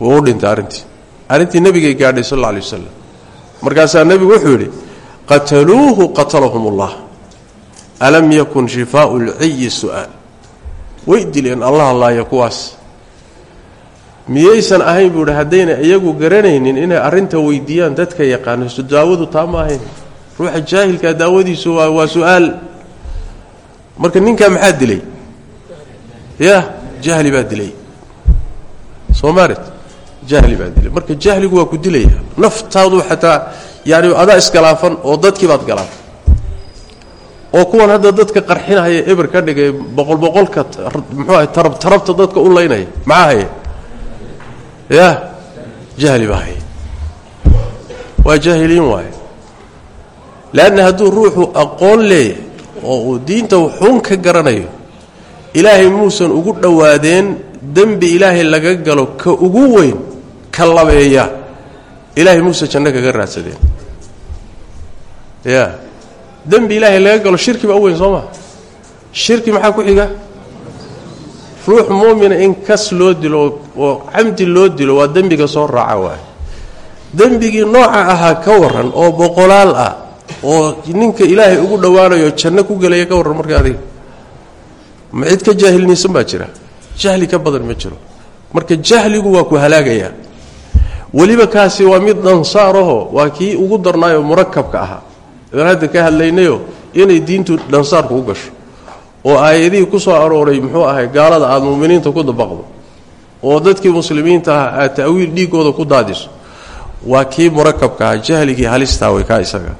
wuu u dhintay arrintii arrintii nebigay gaadhay sal alla alay markaasaa nebigu wuxuu yidhi qataluuhu qatalahum alam yakun shifaau lciyi su'aal. Way dileen allah laaya kuwaas. Miyaysan ahayn buu idhi iyagu garanaynin inay arrinta weydiiyaan dadka yaqaano daawadu taa ahayn. Ruuxa jaahilkaa daawadiisu waa waa su'aal. Marka ninkaa maxaa dilay? Ya jahli baa dilay. Soo maaret jahli baa dilay. Marka jahligu waa ku dilaya. Naftaadu xataa yaani adaa iskhilaafan oo dadkii baad khilaafan oo kuwan hadda dadka qarxinahaya eber ka dhigay boqol boqolka muxuu ahay tarab tarabta dadka u laynaya. Maxaa haya ya jahli baa haya waa jaahiliin waaye. Leanna hadduu ruuxu aqoon leeyahay oo uu diinta wuxuun ka garanayo ilaahay muusan ugu dhowaadeen dembi ilaahay laga galo ka ugu weyn ka labeeya. Ilaahay muusan janno kaga raadsadeen. Ya. Dembi ilaahay laga galo shirki baa u weyn soo maa shirki maxaa ku xiga? Ruux muumina in kas loo dilo oo camdi loo dilo waa dembiga soo raaca waaye. Dembigii nooca ahaa ka waran oo boqolaal ah oo ninka ilaahay ugu dhowaanayo janno ku gelaya ka warran marka adiga. Ma cid ka jaahilnaysan baa jira? Jahli ka badan ma jiro. Marka jahligu waa ku halaagayaa weliba kaasi waa mid dhansaaraho waa kii ugu darnaayoo murakabka ahaa. Aan hadda ka hadlaynayo inay diintu dhansaarku u gasho. Oo aayadihii ku soo arooray muxuu ahay gaalada aada muminiinta ku dabaqdo. Oo dadkii muslimiinta ah aad ta'wiil dhiigooda ku daadiso. Waa kii murakabka aha jahligii halistaa way kaa isaga.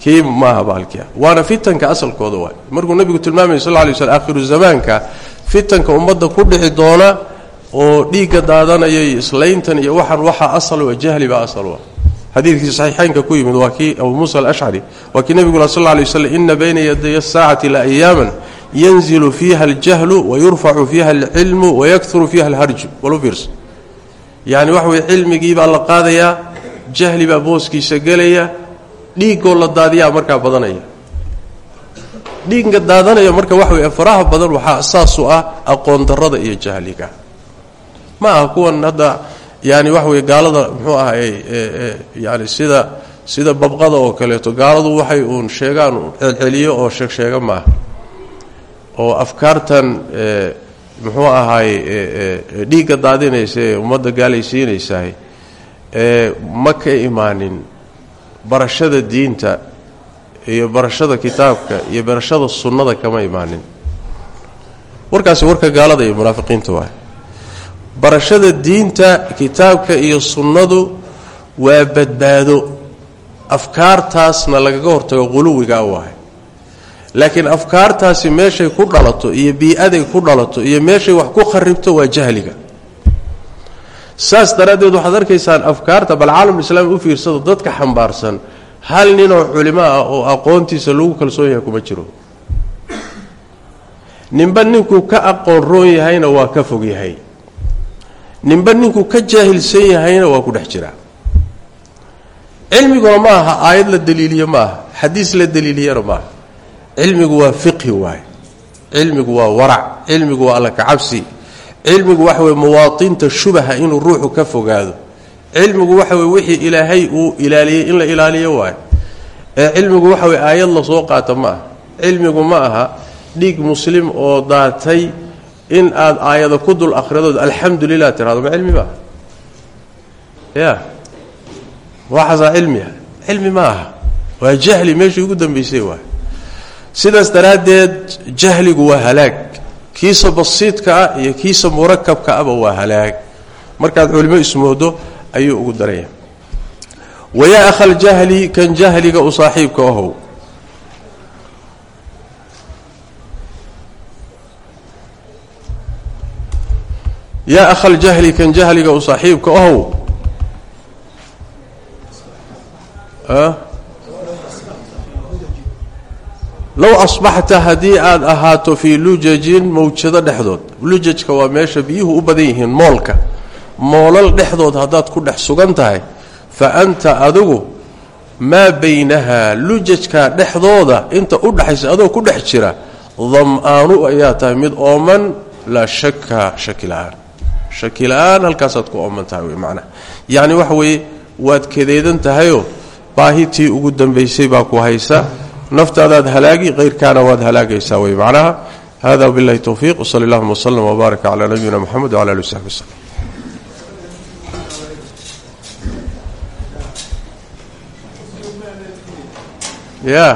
Kii maaha baalkia waana fitanka asalkooda waay. Markuu nebigu tilmaamaya sal lay slm aakhiru zamaanka fitanka ummadda ku dhici doona oo dhiigga daadanaya iyo islayntan iyo waxaan waxaa asal jahli baa asal xadiidkii saxiixaynka ku yimid waa kii abu muusa alashcari waa kii nebigu sal lay waslam ina bayna yaday asaacati la ayaaman yanzilu fiiha aljahlu wayurfacu fiiha alcilmu wayakuru fiiha alharju. Walu fiirsa yani waxa weye cilmigii baa la qaadayaa jahli baa booskiisa gelaya dhiigoo la daadiyaa markaa badanaya. Dhiigga daadanaya marka waxa wey faraha badan waxaa ah aqoon darada iyo jahliga ma aha kuwan hadda yani waxa wey gaalada muxuu ahay yani sida sida babqada oo kaleeto gaaladu waxay uun sheegaan celceliyo oo sheegsheega maaha oo afkaartan muxuu ahaay dhiigga daadinaysa ee ummadda gaalaysiinaysaah ma ka imaanin barashada diinta iyo barashada kitaabka iyo barashada sunnada kama imaanin. Warkaasi warka gaalada iyo munaafiqiinta waay barashada diinta kitaabka iyo sunnadu waa badbaado. Afkaartaasna lagaga hortago quluwigaa waay laakiin afkaartaasi meeshay ku dhalato iyo bii-aday ku dhalato iyo meeshay wax ku kharibto waa jahliga. Saas daraaddeed waxaad arkaysaan afkaarta bal caalamulislaami u fiirsado dadka xambaarsan hal ninoo culimo ah oo aqoontiisa lagu kalsoon yahay kuma jiro. Ninba ninkuu ka aqoon roon yahayna waa ka fog yahay ninba ninkuu ka jaahilsan yahayna waa ku dhex jiraa cilmiguna ma aha aayad la daliiliye ma aha xadiis la daliiliyana ma aha cilmigu waa fiqhi waay cilmigu waa warac cilmigu waa alla kacabsi cilmigu waxa weye muwaatinta shubaha inuu ruuxu ka fogaado. Cilmigu waxa weye wixii ilaahay uu ilaaliyey in la ilaaliyo waayo ee cilmigu waxa weye aayad la soo qaata ma aha cilmigu ma aha dhiig muslim oo daatay in aad aayada ku dul akhridood alxamdu lilah tirahdo ma cilmi ma aha ya waxaasaa cilmi ah. Cilmi ma aha. Waa jahli meeshii ugu dambaysay waay. Sidaas daraaddeed jahligu waa halaag. Kiisa basiidka ah iyo kiisa murakabka aba waa halaag. Markaad culimo ismoodo ayuu ugu daraya. Wayaa akhaljahli kan jahliga u saaxiibka ahow yaa akhaljahli kan jahliga u saaxiibka ahow? Low asbaxta haddii aad ahaato fii lujajin mawjado dhexdood. Lujajka waa meesha biyuhu u badan yihiin moolka. Moolal dhexdood haddaad ku dhex sugan tahay fa anta adigu maa baynahaa lujajka dhexdooda inta u dhaxaysa adoo ku dhex jira dam-aanu ayaa tahay mid ooman laa shaka shaki la'aan shaki la'aan halkaasaad ku ooman tahay wey macnaha yacni waxa weeye waad kadeedan tahayoo baahitii ugu dambaysay baa ku haysa naftaadaad halaagi hayrkaana waad halaagaysaa wey macnaha hada biاllahi towfiiq wsali اllahuma wslm wbaaraka calaa nabiyina mxamed wcala ali w saxbi wslm ya